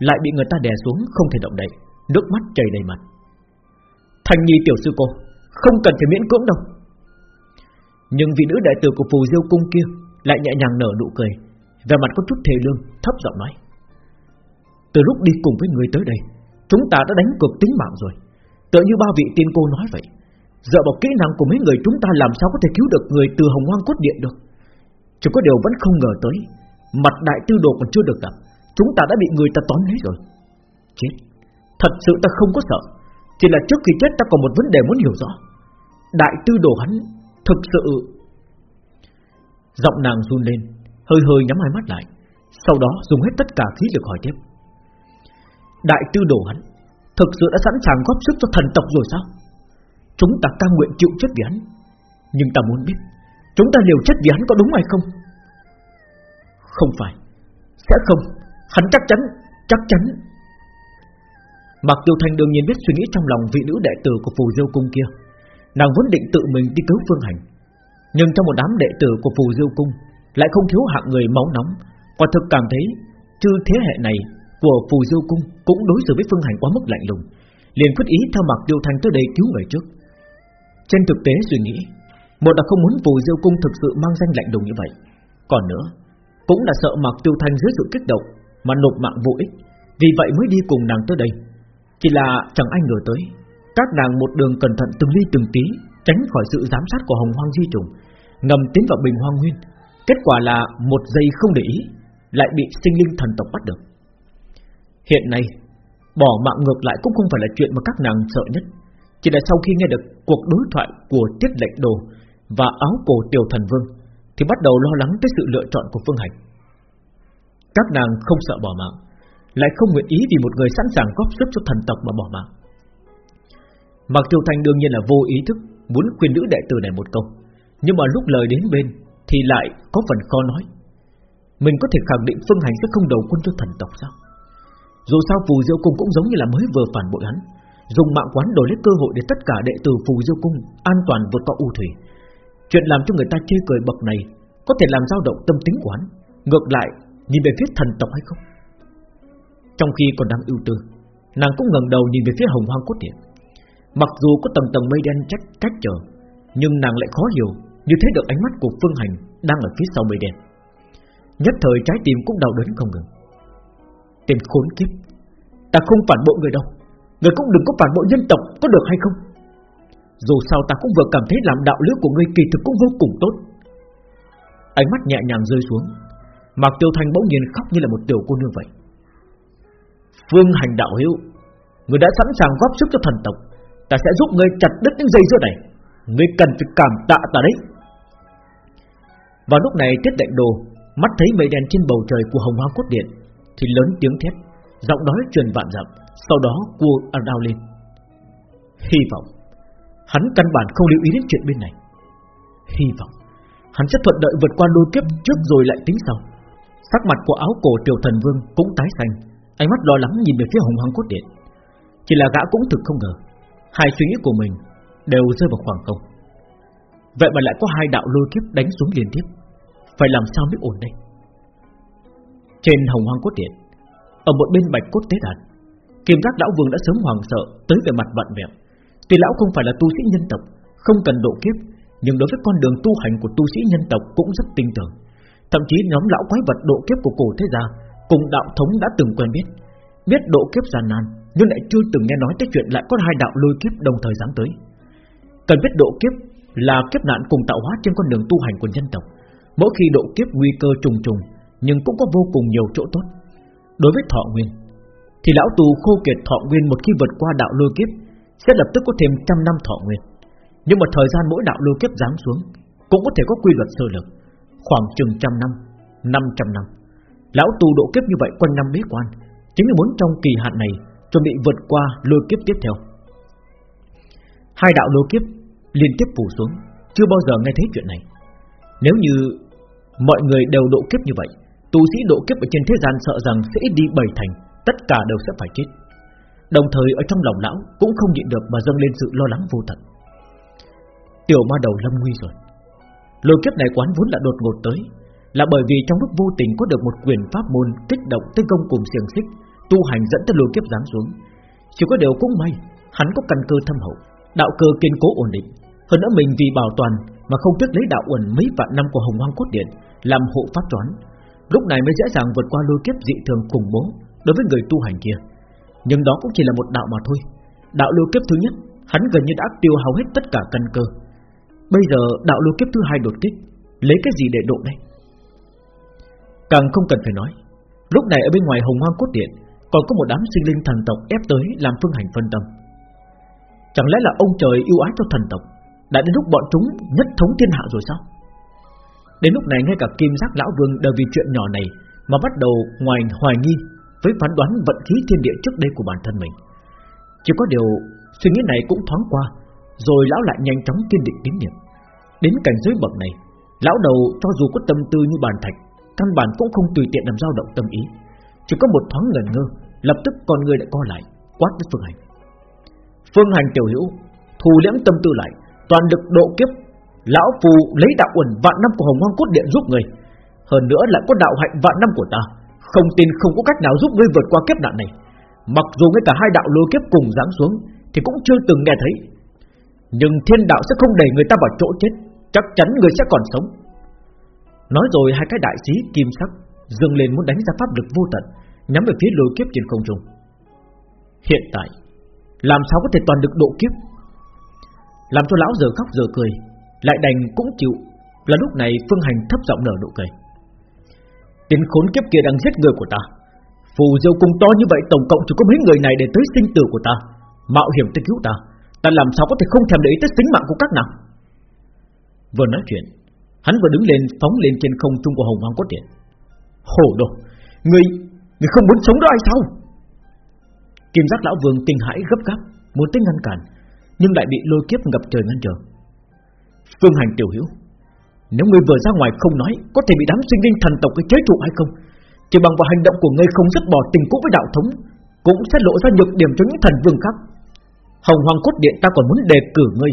Lại bị người ta đè xuống không thể động đậy, Nước mắt chảy đầy mặt. Thành nhi tiểu sư cô, Không cần phải miễn cưỡng đâu. Nhưng vị nữ đại tử của phù diêu cung kia Lại nhẹ nhàng nở nụ cười, vẻ mặt có chút thề lương, thấp giọng nói. Từ lúc đi cùng với người tới đây, Chúng ta đã đánh cược tính mạng rồi. Tựa như ba vị tiên cô nói vậy, Dựa vào kỹ năng của mấy người chúng ta làm sao có thể cứu được người từ hồng hoang cốt điện được? Chỉ có điều vẫn không ngờ tới, Mặt đại tư đồ còn chưa được gặp, Chúng ta đã bị người ta tóm lấy rồi. Chết. Thật sự ta không có sợ, Chỉ là trước khi chết ta còn một vấn đề muốn hiểu rõ. Đại tư đồ hắn Thực sự Giọng nàng run lên, Hơi hơi nhắm hai mắt lại, Sau đó dùng hết tất cả khí lực hỏi tiếp. Đại tư đồ hắn, Thực sự đã sẵn sàng góp sức cho thần tộc rồi sao? Chúng ta cam nguyện chịu chết vì hắn. Nhưng ta muốn biết, Chúng ta liều chết vì hắn có đúng hay không? Không phải. Sẽ không. Hắn chắc chắn Chắc chắn. Mặc Tiêu Thanh đương nhiên biết suy nghĩ trong lòng vị nữ đệ tử của phù diêu cung kia. Nàng vốn định tự mình đi cứu Phương Hành. Nhưng trong một đám đệ tử của phù diêu cung Lại không thiếu hạng người máu nóng. Quả thực cảm thấy, Chư thế hệ này của phù diêu cung Cũng đối xử với Phương Hành quá mức lạnh lùng, liền quyết ý theo mặc Tiêu Thanh tới đây cứu người trước. Trên thực tế suy nghĩ, Một là không muốn phù diêu cung thực sự mang danh lạnh lùng như vậy, Còn nữa, Cũng là sợ mặc Tiêu Thanh dưới sự kích động Mà nộp mạng vô ích, Vì vậy mới đi cùng nàng tới đây. Chỉ là chẳng ai ngờ tới, Các nàng một đường cẩn thận từng ly từng tí, Tránh khỏi sự giám sát của hồng hoang di trùng, Ngầm tiến vào bình hoang nguyên, Kết quả là một giây không để ý, Lại bị sinh linh thần tộc bắt được. Hiện nay Bỏ mạng ngược lại cũng không phải là chuyện mà các nàng sợ nhất Chỉ là sau khi nghe được cuộc đối thoại của tiết lệnh đồ Và áo cổ tiểu thần vương Thì bắt đầu lo lắng tới sự lựa chọn của Phương Hành Các nàng không sợ bỏ mạng lại không nguyện ý vì một người sẵn sàng góp sức cho thần tộc mà bỏ mạng. Mặc Tiêu Thanh đương nhiên là vô ý thức muốn khuyên nữ đệ tử này một câu, nhưng mà lúc lời đến bên thì lại có phần khó nói. Mình có thể khẳng định Phương Hành sẽ không đầu quân cho thần tộc sao? Dù sao Phù Diêu Cung cũng giống như là mới vừa phản bội hắn, dùng mạng quán đổi lấy cơ hội để tất cả đệ tử Phù Diêu Cung an toàn vượt qua u thủy. Chuyện làm cho người ta chê cười bậc này có thể làm dao động tâm tính của hắn, ngược lại nhìn về phía thần tộc hay không? Trong khi còn đang ưu tư Nàng cũng ngẩng đầu nhìn về phía hồng hoang cốt điện. Mặc dù có tầng tầng mây đen trách cách chờ Nhưng nàng lại khó hiểu Như thấy được ánh mắt của Phương Hành Đang ở phía sau mây đen. Nhất thời trái tim cũng đau đớn không ngừng. Tên khốn kiếp. Ta không phản bội người đâu. Người cũng đừng có phản bội nhân tộc, Có được hay không? Dù sao ta cũng vừa cảm thấy làm đạo lý của ngươi kỳ thực cũng vô cùng tốt. Ánh mắt nhẹ nhàng rơi xuống. Mạc Tiêu Thanh bỗng nhiên khóc như là một tiểu cô nương vậy. Phương hành đạo hữu Người đã sẵn sàng góp sức cho thần tộc. Ta sẽ giúp ngươi chặt đứt những dây dưa này. Ngươi cần phải cảm tạ ta đấy. Và lúc này tiết đại đồ Mắt thấy mây đen trên bầu trời của hồng hoa cốt điện. Thì lớn tiếng thét, Giọng nói truyền vạn dặm, Sau đó cua ào đau lên. Hy vọng Hắn căn bản không lưu ý đến chuyện bên này. Hy vọng Hắn sẽ thuận đợi vượt qua đôi kiếp trước rồi lại tính sau. Sắc mặt của áo cổ tiểu thần vương cũng tái xanh, Ánh mắt lo lắng nhìn về phía hồng hoàng cốt điện. Chỉ là gã cũng thực không ngờ, Hai suy nghĩ của mình Đều rơi vào khoảng không. Vậy mà lại có hai đạo lôi kiếp đánh xuống liên tiếp, Phải làm sao mới ổn đây? Trên hồng hoang cốt điện Ở một bên bạch cốt tế đàn Kim giác lão vương đã sớm hoàng sợ Tới về mặt vặn vẹo Tuy lão không phải là tu sĩ nhân tộc Không cần độ kiếp Nhưng đối với con đường tu hành của tu sĩ nhân tộc cũng rất tinh tưởng Thậm chí nhóm lão quái vật độ kiếp của cổ thế gia cùng đạo thống đã từng quen biết, biết độ kiếp gian nan, nhưng lại chưa từng nghe nói tới chuyện lại có hai đạo lôi kiếp đồng thời giáng tới. Cần biết độ kiếp là kiếp nạn cùng tạo hóa trên con đường tu hành của nhân tộc. Mỗi khi độ kiếp nguy cơ trùng trùng, nhưng cũng có vô cùng nhiều chỗ tốt. Đối với thọ nguyên, thì lão tù khô kiệt thọ nguyên một khi vượt qua đạo lôi kiếp sẽ lập tức có thêm trăm năm thọ nguyên. Nhưng mà thời gian mỗi đạo lôi kiếp giáng xuống cũng có thể có quy luật sơ lược, khoảng chừng trăm năm, năm trăm năm. Lão tù độ kiếp như vậy quanh năm bế quan Chính là muốn trong kỳ hạn này Chuẩn bị vượt qua lôi kiếp tiếp theo Hai đạo lôi kiếp Liên tiếp phủ xuống Chưa bao giờ nghe thấy chuyện này Nếu như mọi người đều độ kiếp như vậy Tu sĩ độ kiếp ở trên thế gian sợ rằng sẽ đi bảy thành Tất cả đều sẽ phải chết. Đồng thời ở trong lòng lão Cũng không nhịn được mà dâng lên sự lo lắng vô tận. Tiểu ma đầu lâm nguy rồi. Lôi kiếp này quán vốn là đột ngột tới Là bởi vì trong lúc vô tình có được một quyền pháp môn Kích động tới công cùng xiềng xích Tu hành dẫn tới lôi kiếp giáng xuống. Chỉ có điều cũng may Hắn có căn cơ thâm hậu Đạo cơ kiên cố ổn định. Hơn nữa mình vì bảo toàn Mà không tiếc lấy đạo uẩn mấy vạn năm của hồng hoang cốt điện Làm hộ pháp toán, Lúc này mới dễ dàng vượt qua lôi kiếp dị thường khủng bố Đối với người tu hành kia. Nhưng đó cũng chỉ là một đạo mà thôi. Đạo lôi kiếp thứ nhất, Hắn gần như đã tiêu hao hết tất cả căn cơ. Bây giờ đạo lôi kiếp thứ hai đột kích, Lấy cái gì để độ đây? Càng không cần phải nói, Lúc này ở bên ngoài hồng hoang cốt điện, Còn có một đám sinh linh thần tộc ép tới Làm phương hành phân tâm. Chẳng lẽ là ông trời yêu ái cho thần tộc, Đã đến lúc bọn chúng nhất thống thiên hạ rồi sao? Đến lúc này ngay cả kim giác lão vương đều vì chuyện nhỏ này Mà bắt đầu ngoài hoài nghi Với phán đoán vận khí thiên địa trước đây của bản thân mình. Chỉ có điều Suy nghĩ này cũng thoáng qua, Rồi lão lại nhanh chóng kiên định tín niệm Đến cảnh giới bậc này, Lão đầu cho dù có tâm tư như bàn thạch, Căn bản cũng không tùy tiện làm dao động tâm ý. Chỉ có một thoáng ngẩn ngơ, Lập tức con người lại co lại, Quát với Phương Hành. Phương Hành tiểu hữu Thù liễm tâm tư lại, Toàn lực độ kiếp Lão phù lấy đạo uẩn vạn năm của Hồng Hoang Cốt Điện giúp người. Hơn nữa lại có đạo hạnh vạn năm của ta. Không tin không có cách nào giúp ngươi vượt qua kiếp nạn này. Mặc dù ngay cả hai đạo lôi kiếp cùng giáng xuống, Thì cũng chưa từng nghe thấy. Nhưng thiên đạo sẽ không đẩy người ta vào chỗ chết. Chắc chắn người sẽ còn sống. Nói rồi hai cái đại sĩ kim sắc dâng lên muốn đánh ra pháp lực vô tận, Nhắm về phía lôi kiếp trên không trung. Hiện tại, Làm sao có thể toàn được độ kiếp? Làm cho lão giờ khóc giờ cười lại đành cũng chịu. Là lúc này Phương Hành thấp giọng nở nụ cười. Tiến khốn kiếp kia đang giết người của ta. Phù diêu cung to như vậy Tổng cộng chỉ có mấy người này để tới sinh tử của ta. Mạo hiểm tới cứu ta. Ta làm sao có thể không thèm để ý tới tính mạng của các nàng? Vừa nói chuyện Hắn vừa đứng lên phóng lên trên không trung của hồng hoang cốt điện. Hổ đồ Người, người không muốn sống đó ai sao? Kim giác lão vương kinh hãi gấp gáp Muốn tới ngăn cản Nhưng lại bị lôi kiếp ngập trời ngăn trở. Phương Hành tiểu hiểu Nếu ngươi vừa ra ngoài không nói, Có thể bị đám sinh linh thần tộc cái chế trụ hay không? Chỉ bằng vào hành động của ngươi không dứt bỏ tình cũ với đạo thống, Cũng sẽ lộ ra nhược điểm cho những thần vương khác. Hồng Hoàng Cốt Điện ta còn muốn đề cử ngươi,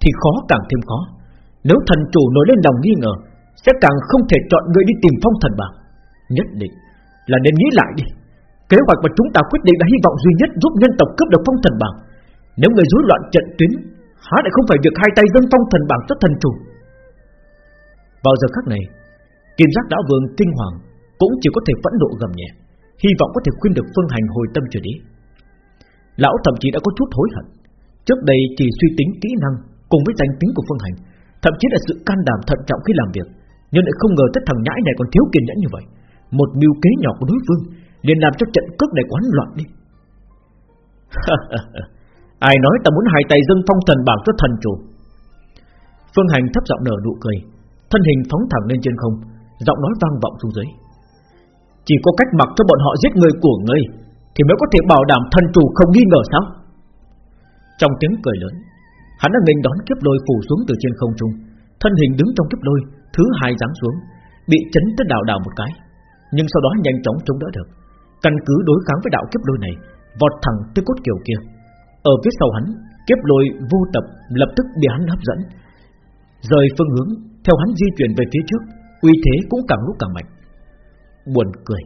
Thì khó càng thêm khó. Nếu thần chủ nổi lên lòng nghi ngờ, Sẽ càng không thể chọn ngươi đi tìm phong thần bảng Nhất định là nên nghĩ lại đi. Kế hoạch mà chúng ta quyết định là hy vọng duy nhất giúp nhân tộc cướp được phong thần bảng Nếu người rối loạn trận tuyến Há lại không phải việc hai tay dâng phong thần bảng cho thần chủ. Vào giờ khắc này, Kim giác lão vương kinh hoàng Cũng chỉ có thể phẫn nộ gầm nhẹ, Hy vọng có thể khuyên được phương hành hồi tâm trở đi. Lão thậm chí đã có chút hối hận. Trước đây chỉ suy tính kỹ năng Cùng với danh tính của phương hành, Thậm chí là sự can đảm thận trọng khi làm việc, Nhưng lại không ngờ tất thằng nhãi này còn thiếu kiên nhẫn như vậy. Một mưu kế nhỏ của đối phương liền làm cho trận cước này quán loạn đi. Ai nói ta muốn hai tay dâng phong thần bảng cho thần chủ? Phương Hành thấp giọng nở nụ cười, Thân hình phóng thẳng lên trên không, Giọng nói vang vọng xuống dưới. Chỉ có cách mặc cho bọn họ giết người của ngươi, Thì mới có thể bảo đảm thần chủ không nghi ngờ sao? Trong tiếng cười lớn, Hắn đã nghênh đón kiếp lôi phủ xuống từ trên không trung. Thân hình đứng trong kiếp lôi, Thứ hai giáng xuống, Bị chấn tới đảo đảo một cái. Nhưng sau đó nhanh chóng chống đỡ được. Căn cứ đối kháng với đạo kiếp lôi này, Vọt thẳng tới cốt kiều kia ở phía sau hắn, Kiếp lôi vô tập lập tức bị hắn hấp dẫn. Rời phương hướng, Theo hắn di chuyển về phía trước, Uy thế cũng càng lúc càng mạnh. Buồn cười,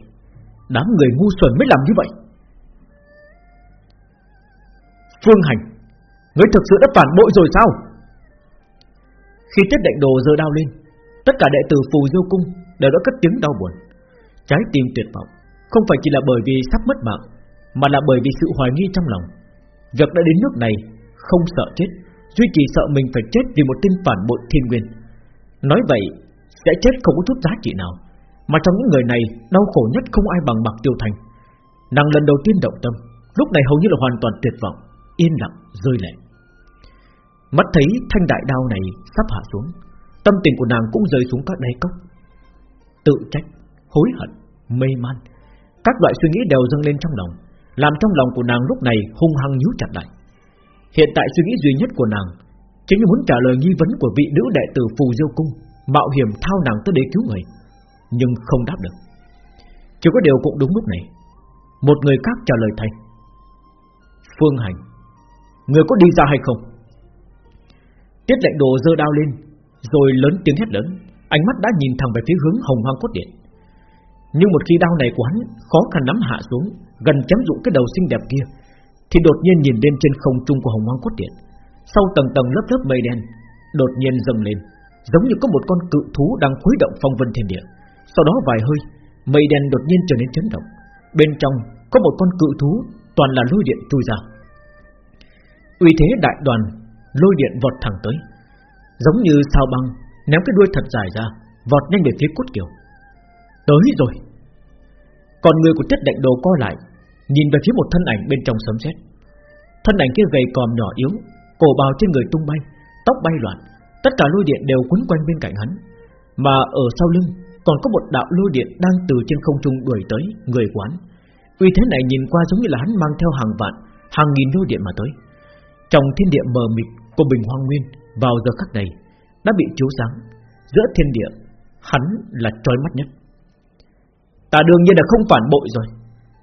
Đám người ngu xuẩn mới làm như vậy. Phương Hành, Ngươi thực sự đã phản bội rồi sao? Khi tiết đại đồ giơ đao lên, Tất cả đệ tử phù du cung Đều đã cất tiếng đau buồn. Trái tim tuyệt vọng, Không phải chỉ là bởi vì sắp mất mạng, Mà là bởi vì sự hoài nghi trong lòng. Việc đã đến nước này, Không sợ chết, Duy chỉ sợ mình phải chết vì một tin phản bội thiên nguyên. Nói vậy, Sẽ chết không có chút giá trị nào, Mà trong những người này, Đau khổ nhất không ai bằng mặc tiêu thành. Nàng lần đầu tiên động tâm, Lúc này hầu như là hoàn toàn tuyệt vọng, Yên lặng, rơi lệ. Mắt thấy thanh đại đao này sắp hạ xuống, Tâm tình của nàng cũng rơi xuống các đáy cốc. Tự trách, Hối hận, Mê man, Các loại suy nghĩ đều dâng lên trong lòng làm trong lòng của nàng lúc này hung hăng nhíu chặt lại. Hiện tại suy nghĩ duy nhất của nàng Chính là muốn trả lời nghi vấn của vị nữ đệ tử Phù Diêu Cung, Mạo hiểm thao nàng tới để cứu người, Nhưng không đáp được. Chỉ có điều cũng đúng lúc này, Một người khác trả lời thay. Phương Hành, Người có đi ra hay không? Tiết lệnh đồ dơ đao lên, Rồi lớn tiếng hét lớn, Ánh mắt đã nhìn thẳng về phía hướng hồng hoang cốt điện. Nhưng một khi đao này của hắn Khó khăn nắm hạ xuống Gần chém dụng cái đầu xinh đẹp kia, Thì đột nhiên nhìn lên trên không trung của hồng hoang cốt điện. Sau tầng tầng lớp lớp mây đen, Đột nhiên dâng lên, Giống như có một con cự thú đang khuấy động phong vân thiên địa. Sau đó vài hơi, Mây đen đột nhiên trở nên chấn động. Bên trong có một con cự thú, Toàn là lôi điện chui ra. Uy thế đại đoàn, Lôi điện vọt thẳng tới. Giống như sao băng, Ném cái đuôi thật dài ra, Vọt nhanh về phía cốt kiều. Tới rồi. Còn người của tiết lệnh đồ co lại Nhìn về phía một thân ảnh bên trong sấm sét Thân ảnh kia gầy còm nhỏ yếu Cổ bào trên người tung bay Tóc bay loạn Tất cả lôi điện đều quấn quanh bên cạnh hắn Mà ở sau lưng còn có một đạo lôi điện đang từ trên không trung đuổi tới người quán. Uy thế này nhìn qua giống như là hắn mang theo hàng vạn, hàng nghìn lôi điện mà tới. Trong thiên địa mờ mịt của Bình Hoang Nguyên vào giờ khắc này đã bị chiếu sáng. Giữa thiên địa, hắn là trói mắt nhất. Ta đương nhiên là không phản bội rồi.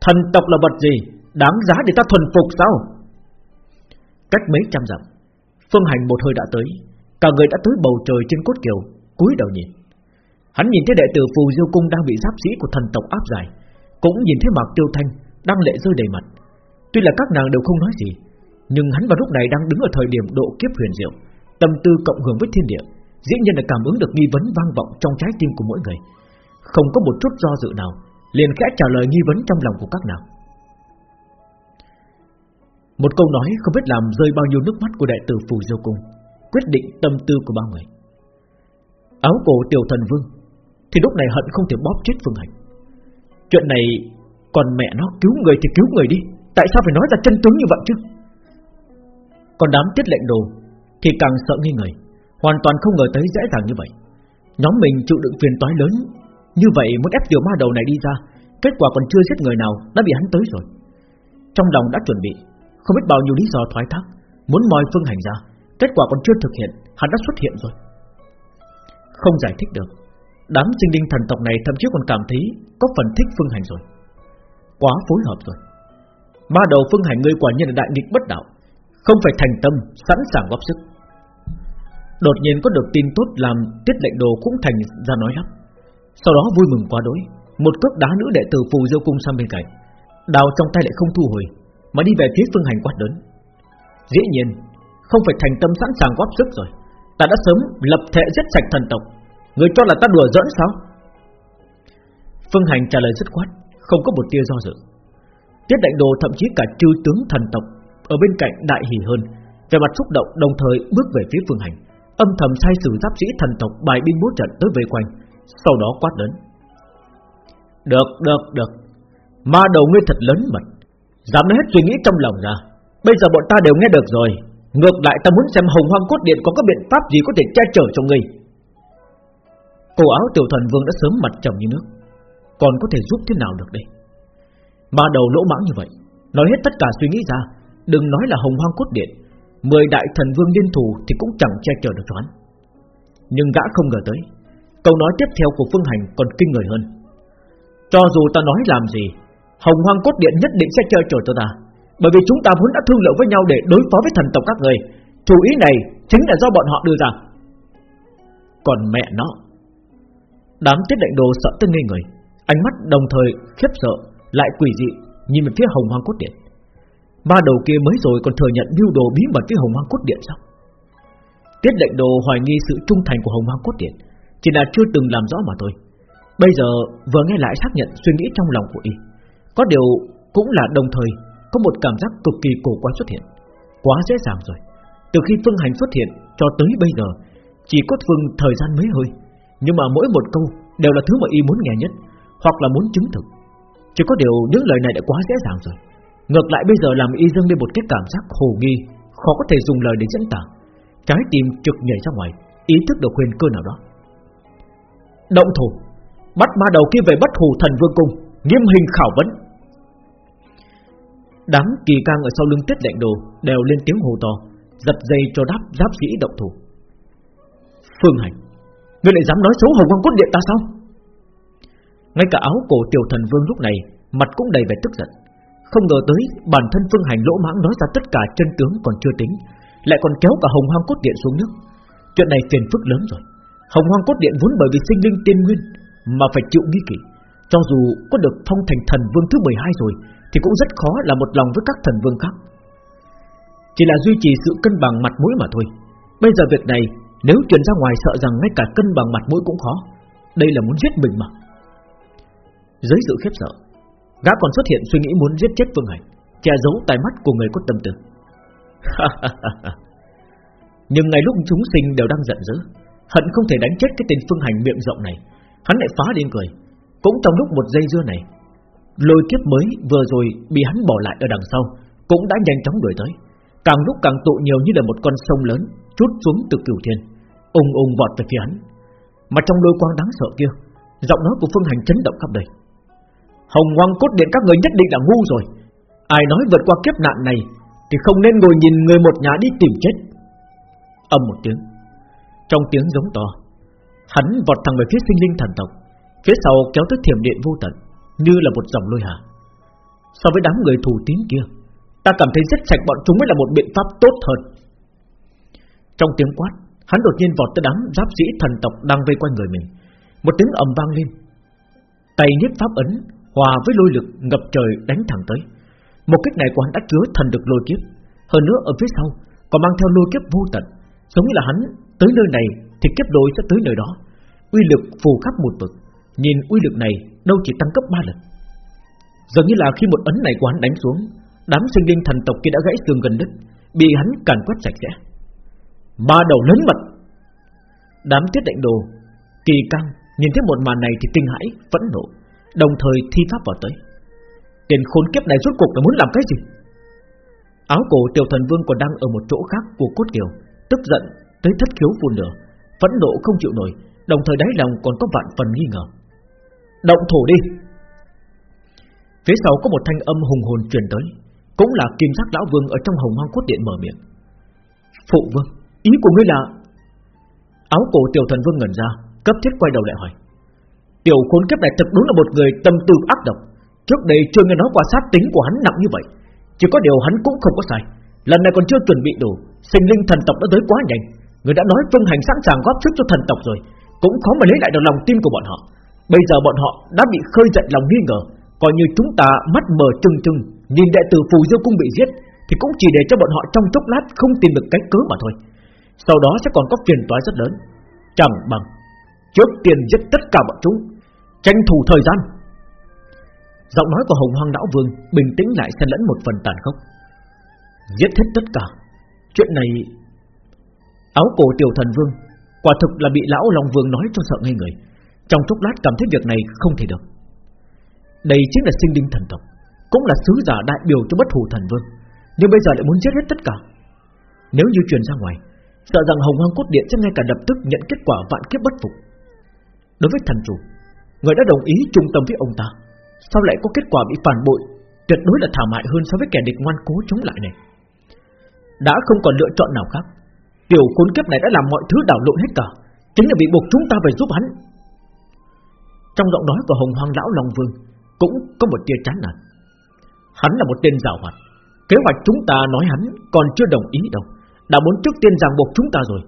Thần tộc là vật gì, đáng giá để ta thuần phục sao? Cách mấy trăm dặm, Phương Hành một hơi đã tới, cả người đã tới bầu trời trên cốt kiều, cúi đầu nhìn. Hắn nhìn thấy đệ tử phù diêu cung đang bị giáp sĩ của thần tộc áp giải, cũng nhìn thấy Mạc Tiêu Thanh đang lệ rơi đầy mặt. Tuy là các nàng đều không nói gì, nhưng hắn vào lúc này đang đứng ở thời điểm độ kiếp huyền diệu, tâm tư cộng hưởng với thiên địa, dĩ nhiên là cảm ứng được nghi vấn vang vọng trong trái tim của mỗi người, không có một chút do dự nào, liền khẽ trả lời nghi vấn trong lòng của các nàng. Một câu nói không biết làm rơi bao nhiêu nước mắt của đệ tử phù diêu cung, quyết định tâm tư của ba người. Áo cổ tiểu thần vương thì lúc này hận không thể bóp chết Phương Hành Chuyện này Còn mẹ nó cứu người thì cứu người đi Tại sao phải nói ra chân tướng như vậy chứ Còn đám tiết lệnh đồ Thì càng sợ nghi người Hoàn toàn không ngờ tới dễ dàng như vậy Nhóm mình chịu đựng phiền toái lớn như vậy muốn ép tiểu ma đầu này đi ra, Kết quả còn chưa giết người nào Đã bị hắn tới rồi. Trong lòng đã chuẩn bị, Không biết bao nhiêu lý do thoái thác, Muốn moi phương hành ra, Kết quả còn chưa thực hiện, Hắn đã xuất hiện rồi. Không giải thích được, Đám sinh linh thần tộc này thậm chí còn cảm thấy Có phần thích phương hành rồi. Quá phối hợp rồi. Ma đầu phương hành ngươi quả nhiên là đại nghịch bất đạo, Không phải thành tâm, Sẵn sàng góp sức. Đột nhiên có được tin tốt làm Tiết lệnh đồ cũng thành ra nói lắm sau đó vui mừng quá đối Một cước đá nữ đệ tử phù diêu cung sang bên cạnh. Đào trong tay lại không thu hồi, Mà đi về phía phương hành quát lớn. Dĩ nhiên, Không phải thành tâm sẵn sàng góp sức rồi. Ta đã sớm lập thệ giết sạch thần tộc. Người cho là ta đùa giỡn sao? Phương Hành trả lời dứt khoát, Không có một tia do dự. Tiết đại đồ thậm chí cả chư tướng thần tộc Ở bên cạnh đại hỉ hơn Về mặt xúc động đồng thời bước về phía Phương Hành. Âm thầm sai sử giáp sĩ thần tộc Bài binh bố trận tới vây quanh. Sau đó quát lớn. Được, được, được. Ma đầu ngươi thật lớn mật. Dám nói hết suy nghĩ trong lòng ra. Bây giờ bọn ta đều nghe được rồi. Ngược lại ta muốn xem hồng hoang cốt điện Có các biện pháp gì có thể che chở cho ngươi. Cổ áo tiểu thần vương đã sớm mặt trầm như nước. Còn có thể giúp thế nào được đây? Ma đầu lỗ mãng như vậy. Nói hết tất cả suy nghĩ ra. Đừng nói là hồng hoang cốt điện. Mười đại thần vương liên thủ Thì cũng chẳng che chở được cho hắn. Nhưng gã không ngờ tới. Câu nói tiếp theo của Phương Hành còn kinh người hơn. Cho dù ta nói làm gì, Hồng hoang cốt điện nhất định sẽ chơi trò cho ta. Bởi vì chúng ta vốn đã thương lượng với nhau Để đối phó với thần tộc các người. Chủ ý này chính là do bọn họ đưa ra. Còn mẹ nó, Đám tiết lệnh đồ sợ tới ngây người. Ánh mắt đồng thời khiếp sợ, Lại quỷ dị nhìn về phía hồng hoang cốt điện. Ba đầu kia mới rồi còn thừa nhận mưu đồ bí mật với hồng hoang cốt điện sao? Tiết lệnh đồ hoài nghi sự trung thành của hồng hoang cốt điện. Chỉ là chưa từng làm rõ mà thôi. Bây giờ vừa nghe lại xác nhận suy nghĩ trong lòng của y. Có điều cũng là đồng thời Có một cảm giác cực kỳ cổ quái xuất hiện. Quá dễ dàng rồi. Từ khi phương hành xuất hiện cho tới bây giờ, Chỉ có phương thời gian mấy hơi. Nhưng mà mỗi một câu đều là thứ mà y muốn nghe nhất, Hoặc là muốn chứng thực. Chỉ có điều những lời này đã quá dễ dàng rồi. Ngược lại bây giờ làm y dâng lên một cái cảm giác hồ nghi, Khó có thể dùng lời để diễn tả. Trái tim trực nhảy ra ngoài, Ý thức được huyền cơ nào đó. Động thủ. Bắt ma đầu kia về bắt hù thần vương cung, Nghiêm hình khảo vấn. Đám kỳ cang ở sau lưng tiết lệnh đồ Đều lên tiếng hồ to, Giật dây cho đáp giáp sĩ động thủ. Phương hành, Ngươi lại dám nói xấu Hồng quang Cốt Điện ta sao? Ngay cả áo cổ tiểu thần vương lúc này, Mặt cũng đầy vẻ tức giận. Không ngờ tới bản thân Phương Hành lỗ mãng nói ra tất cả chân tướng còn chưa tính, Lại còn kéo cả Hồng Hoang Cốt Điện xuống nước. Chuyện này phiền phức lớn rồi. Hồng Hoang Cốt Điện vốn bởi vì sinh linh tiên nguyên Mà phải chịu nghi kỷ Cho dù có được phong thành thần vương thứ 12 rồi, Thì cũng rất khó là một lòng với các thần vương khác. Chỉ là duy trì sự cân bằng mặt mũi mà thôi. Bây giờ việc này, Nếu truyền ra ngoài sợ rằng ngay cả cân bằng mặt mũi cũng khó. Đây là muốn giết mình mà. Dưới sự khiếp sợ, Gã còn xuất hiện suy nghĩ muốn giết chết Vương Hành, Che giấu tai mắt của người có tâm tư. Nhưng ngay lúc chúng sinh đều đang giận dữ Hận không thể đánh chết cái tên Phương Hành miệng rộng này. Hắn lại phá điên cười. Cũng trong lúc một giây dưa này, Lôi kiếp mới vừa rồi bị hắn bỏ lại ở đằng sau, Cũng đã nhanh chóng đuổi tới. Càng lúc càng tụ nhiều như là một con sông lớn, Chút xuống từ cửu thiên ung ung vọt về phía hắn. Mà trong lôi quang đáng sợ kia, Giọng nói của Phương Hành chấn động khắp đây Hồng Hoang cốt điện các người nhất định là ngu rồi. Ai nói vượt qua kiếp nạn này Thì không nên ngồi nhìn người một nhà đi tìm chết. Âm một tiếng. Trong tiếng giống to. Hắn vọt thẳng về phía sinh linh thần tộc, Phía sau kéo tới thiểm điện vô tận, Như là một dòng lôi hà. So với đám người thù tín kia, Ta cảm thấy giết sạch bọn chúng mới là một biện pháp tốt hơn. Trong tiếng quát, Hắn đột nhiên vọt tới đám giáp sĩ thần tộc đang vây quanh người mình. Một tiếng ầm vang lên. Tay nhất pháp ấn Hòa với lôi lực ngập trời đánh thẳng tới. Một kích này của hắn đã chứa thần được lôi kiếp. Hơn nữa, ở phía sau Còn mang theo lôi kiếp vô tận, Giống như là hắn tới nơi này Thì kiếp đôi sẽ tới nơi đó. Uy lực phù khắp một vực Nhìn uy lực này đâu chỉ tăng cấp 3 lần. Dường như là khi một ấn này của hắn đánh xuống, Đám sinh linh thần tộc kia đã gãy xương gần đất, Bị hắn càn quét sạch sẽ. Ba đầu lớn mật! Đám tiết định đồ, Kỳ căng, nhìn thấy một màn này thì kinh hãi, Phẫn nộ, Đồng thời thi pháp vào tới. Tiền khốn kiếp này rốt cuộc là muốn làm cái gì? Áo cổ tiểu thần vương còn đang ở một chỗ khác của cốt kiều, Tức giận tới thất khiếu phun lửa Phẫn nộ không chịu nổi, Đồng thời đáy lòng còn có vạn phần nghi ngờ. Động thủ đi! Phía sau có một thanh âm hùng hồn truyền tới, Cũng là kim giác lão vương ở trong hồng hoang cốt điện mở miệng. Phụ vương, Ý của ngươi là? Áo cổ tiểu thần vương ngẩn ra, Cấp thiết quay đầu lại hỏi. Tiểu khốn kiếp này thật đúng là một người tâm tư ác độc. Trước đây chưa nghe nói qua sát tính của hắn nặng như vậy. Chỉ có điều hắn cũng không có sai. Lần này còn chưa chuẩn bị đủ, Sinh linh thần tộc đã tới quá nhanh. Người đã nói phương hành sẵn sàng góp sức cho thần tộc rồi, Cũng khó mà lấy lại được lòng tin của bọn họ. Bây giờ bọn họ đã bị khơi dậy lòng nghi ngờ, Coi như chúng ta mắt mờ trừng trừng, Nhìn đệ tử phù diêu cung bị giết, Thì cũng chỉ để cho bọn họ trong chốc lát Không tìm được cách cớ mà thôi. Sau đó sẽ còn có phiền toái rất lớn. Chẳng bằng, Trước tiền giết tất cả bọn chúng, Tranh thủ thời gian. Giọng nói của Hồng Hoang Lão Vương Bình tĩnh lại xen lẫn một phần tàn khốc. Giết hết tất cả, Chuyện này Áo cổ tiểu thần vương, Quả thực là bị Lão Long Vương nói cho sợ ngây người. Trong chốc lát cảm thấy việc này không thể được. Đây chính là sinh linh thần tộc, Cũng là sứ giả đại biểu cho bất hủ thần vương, Nhưng bây giờ lại muốn giết hết tất cả. Nếu như truyền ra ngoài, Sợ rằng Hồng Hoang Cốt Điện sẽ ngay cả lập tức nhận kết quả vạn kiếp bất phục. Đối với thần chủ, Người đã đồng ý trung tâm với ông ta, Sao lại có kết quả bị phản bội, Tuyệt đối là thảm hại hơn so với kẻ địch ngoan cố chống lại này? Đã không còn lựa chọn nào khác Tiểu khốn kiếp này đã làm mọi thứ đảo lộn hết cả, Chính là bị buộc chúng ta phải giúp hắn. Trong giọng nói của Hồng Hoang Lão Long Vương, Cũng có một tia chán nản. Hắn là một tên giàu hoạt, Kế hoạch chúng ta nói hắn còn chưa đồng ý đâu. Đã muốn trước tiên ràng buộc chúng ta rồi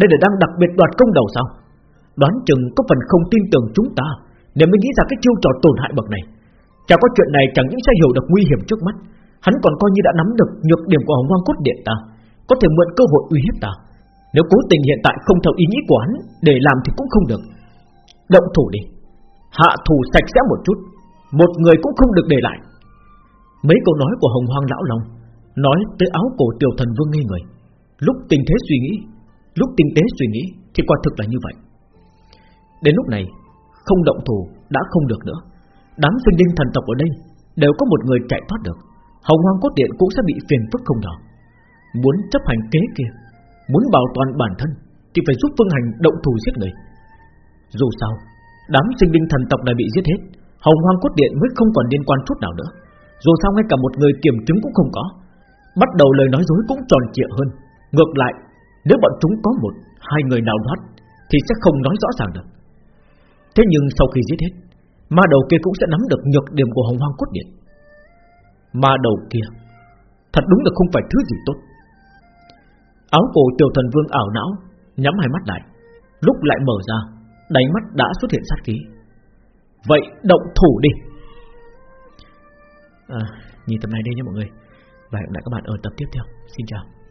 Đây là đang đặc biệt đoạt công đầu sao? Đoán chừng có phần không tin tưởng chúng ta Để mới nghĩ ra cái chiêu trò tổn hại bậc này. Chả có chuyện này chẳng những sẽ hiểu được nguy hiểm trước mắt, Hắn còn coi như đã nắm được nhược điểm của Hồng Hoang Cốt Điện ta, Có thể mượn cơ hội uy hiếp ta. Nếu cố tình hiện tại không theo ý nghĩ của hắn, Để làm thì cũng không được. Động thủ đi. Hạ thủ sạch sẽ một chút. Một người cũng không được để lại. Mấy câu nói của Hồng Hoang Lão Long Nói tới áo cổ tiểu thần vương ngây người. Lúc tình thế suy nghĩ, Lúc tinh tế suy nghĩ Thì quả thực là như vậy. Đến lúc này, Không động thủ đã không được nữa. Đám sinh linh thần tộc ở đây Đều có một người chạy thoát được. Hồng hoang cốt điện cũng sẽ bị phiền phức không nhỏ. Muốn chấp hành kế kia Muốn bảo toàn bản thân Thì phải giúp phương hành động thủ giết người. Dù sao, Đám sinh linh thần tộc này bị giết hết, Hồng hoang cốt điện mới không còn liên quan chút nào nữa. Dù sao ngay cả một người kiểm chứng cũng không có. Bắt đầu lời nói dối cũng tròn trịa hơn. Ngược lại, Nếu bọn chúng có một, Hai người nào thoát Thì sẽ không nói rõ ràng được. Thế nhưng sau khi giết hết, Ma đầu kia cũng sẽ nắm được nhược điểm của hồng hoang cốt điện. Ma đầu kia, Thật đúng là không phải thứ gì tốt. Áo cổ tiểu thần vương ảo não Nhắm hai mắt lại Lúc lại mở ra Đáy mắt đã xuất hiện sát khí. Vậy động thủ đi. À, Nhìn tập này đây nhé mọi người. Và hẹn gặp lại các bạn ở tập tiếp theo. Xin chào.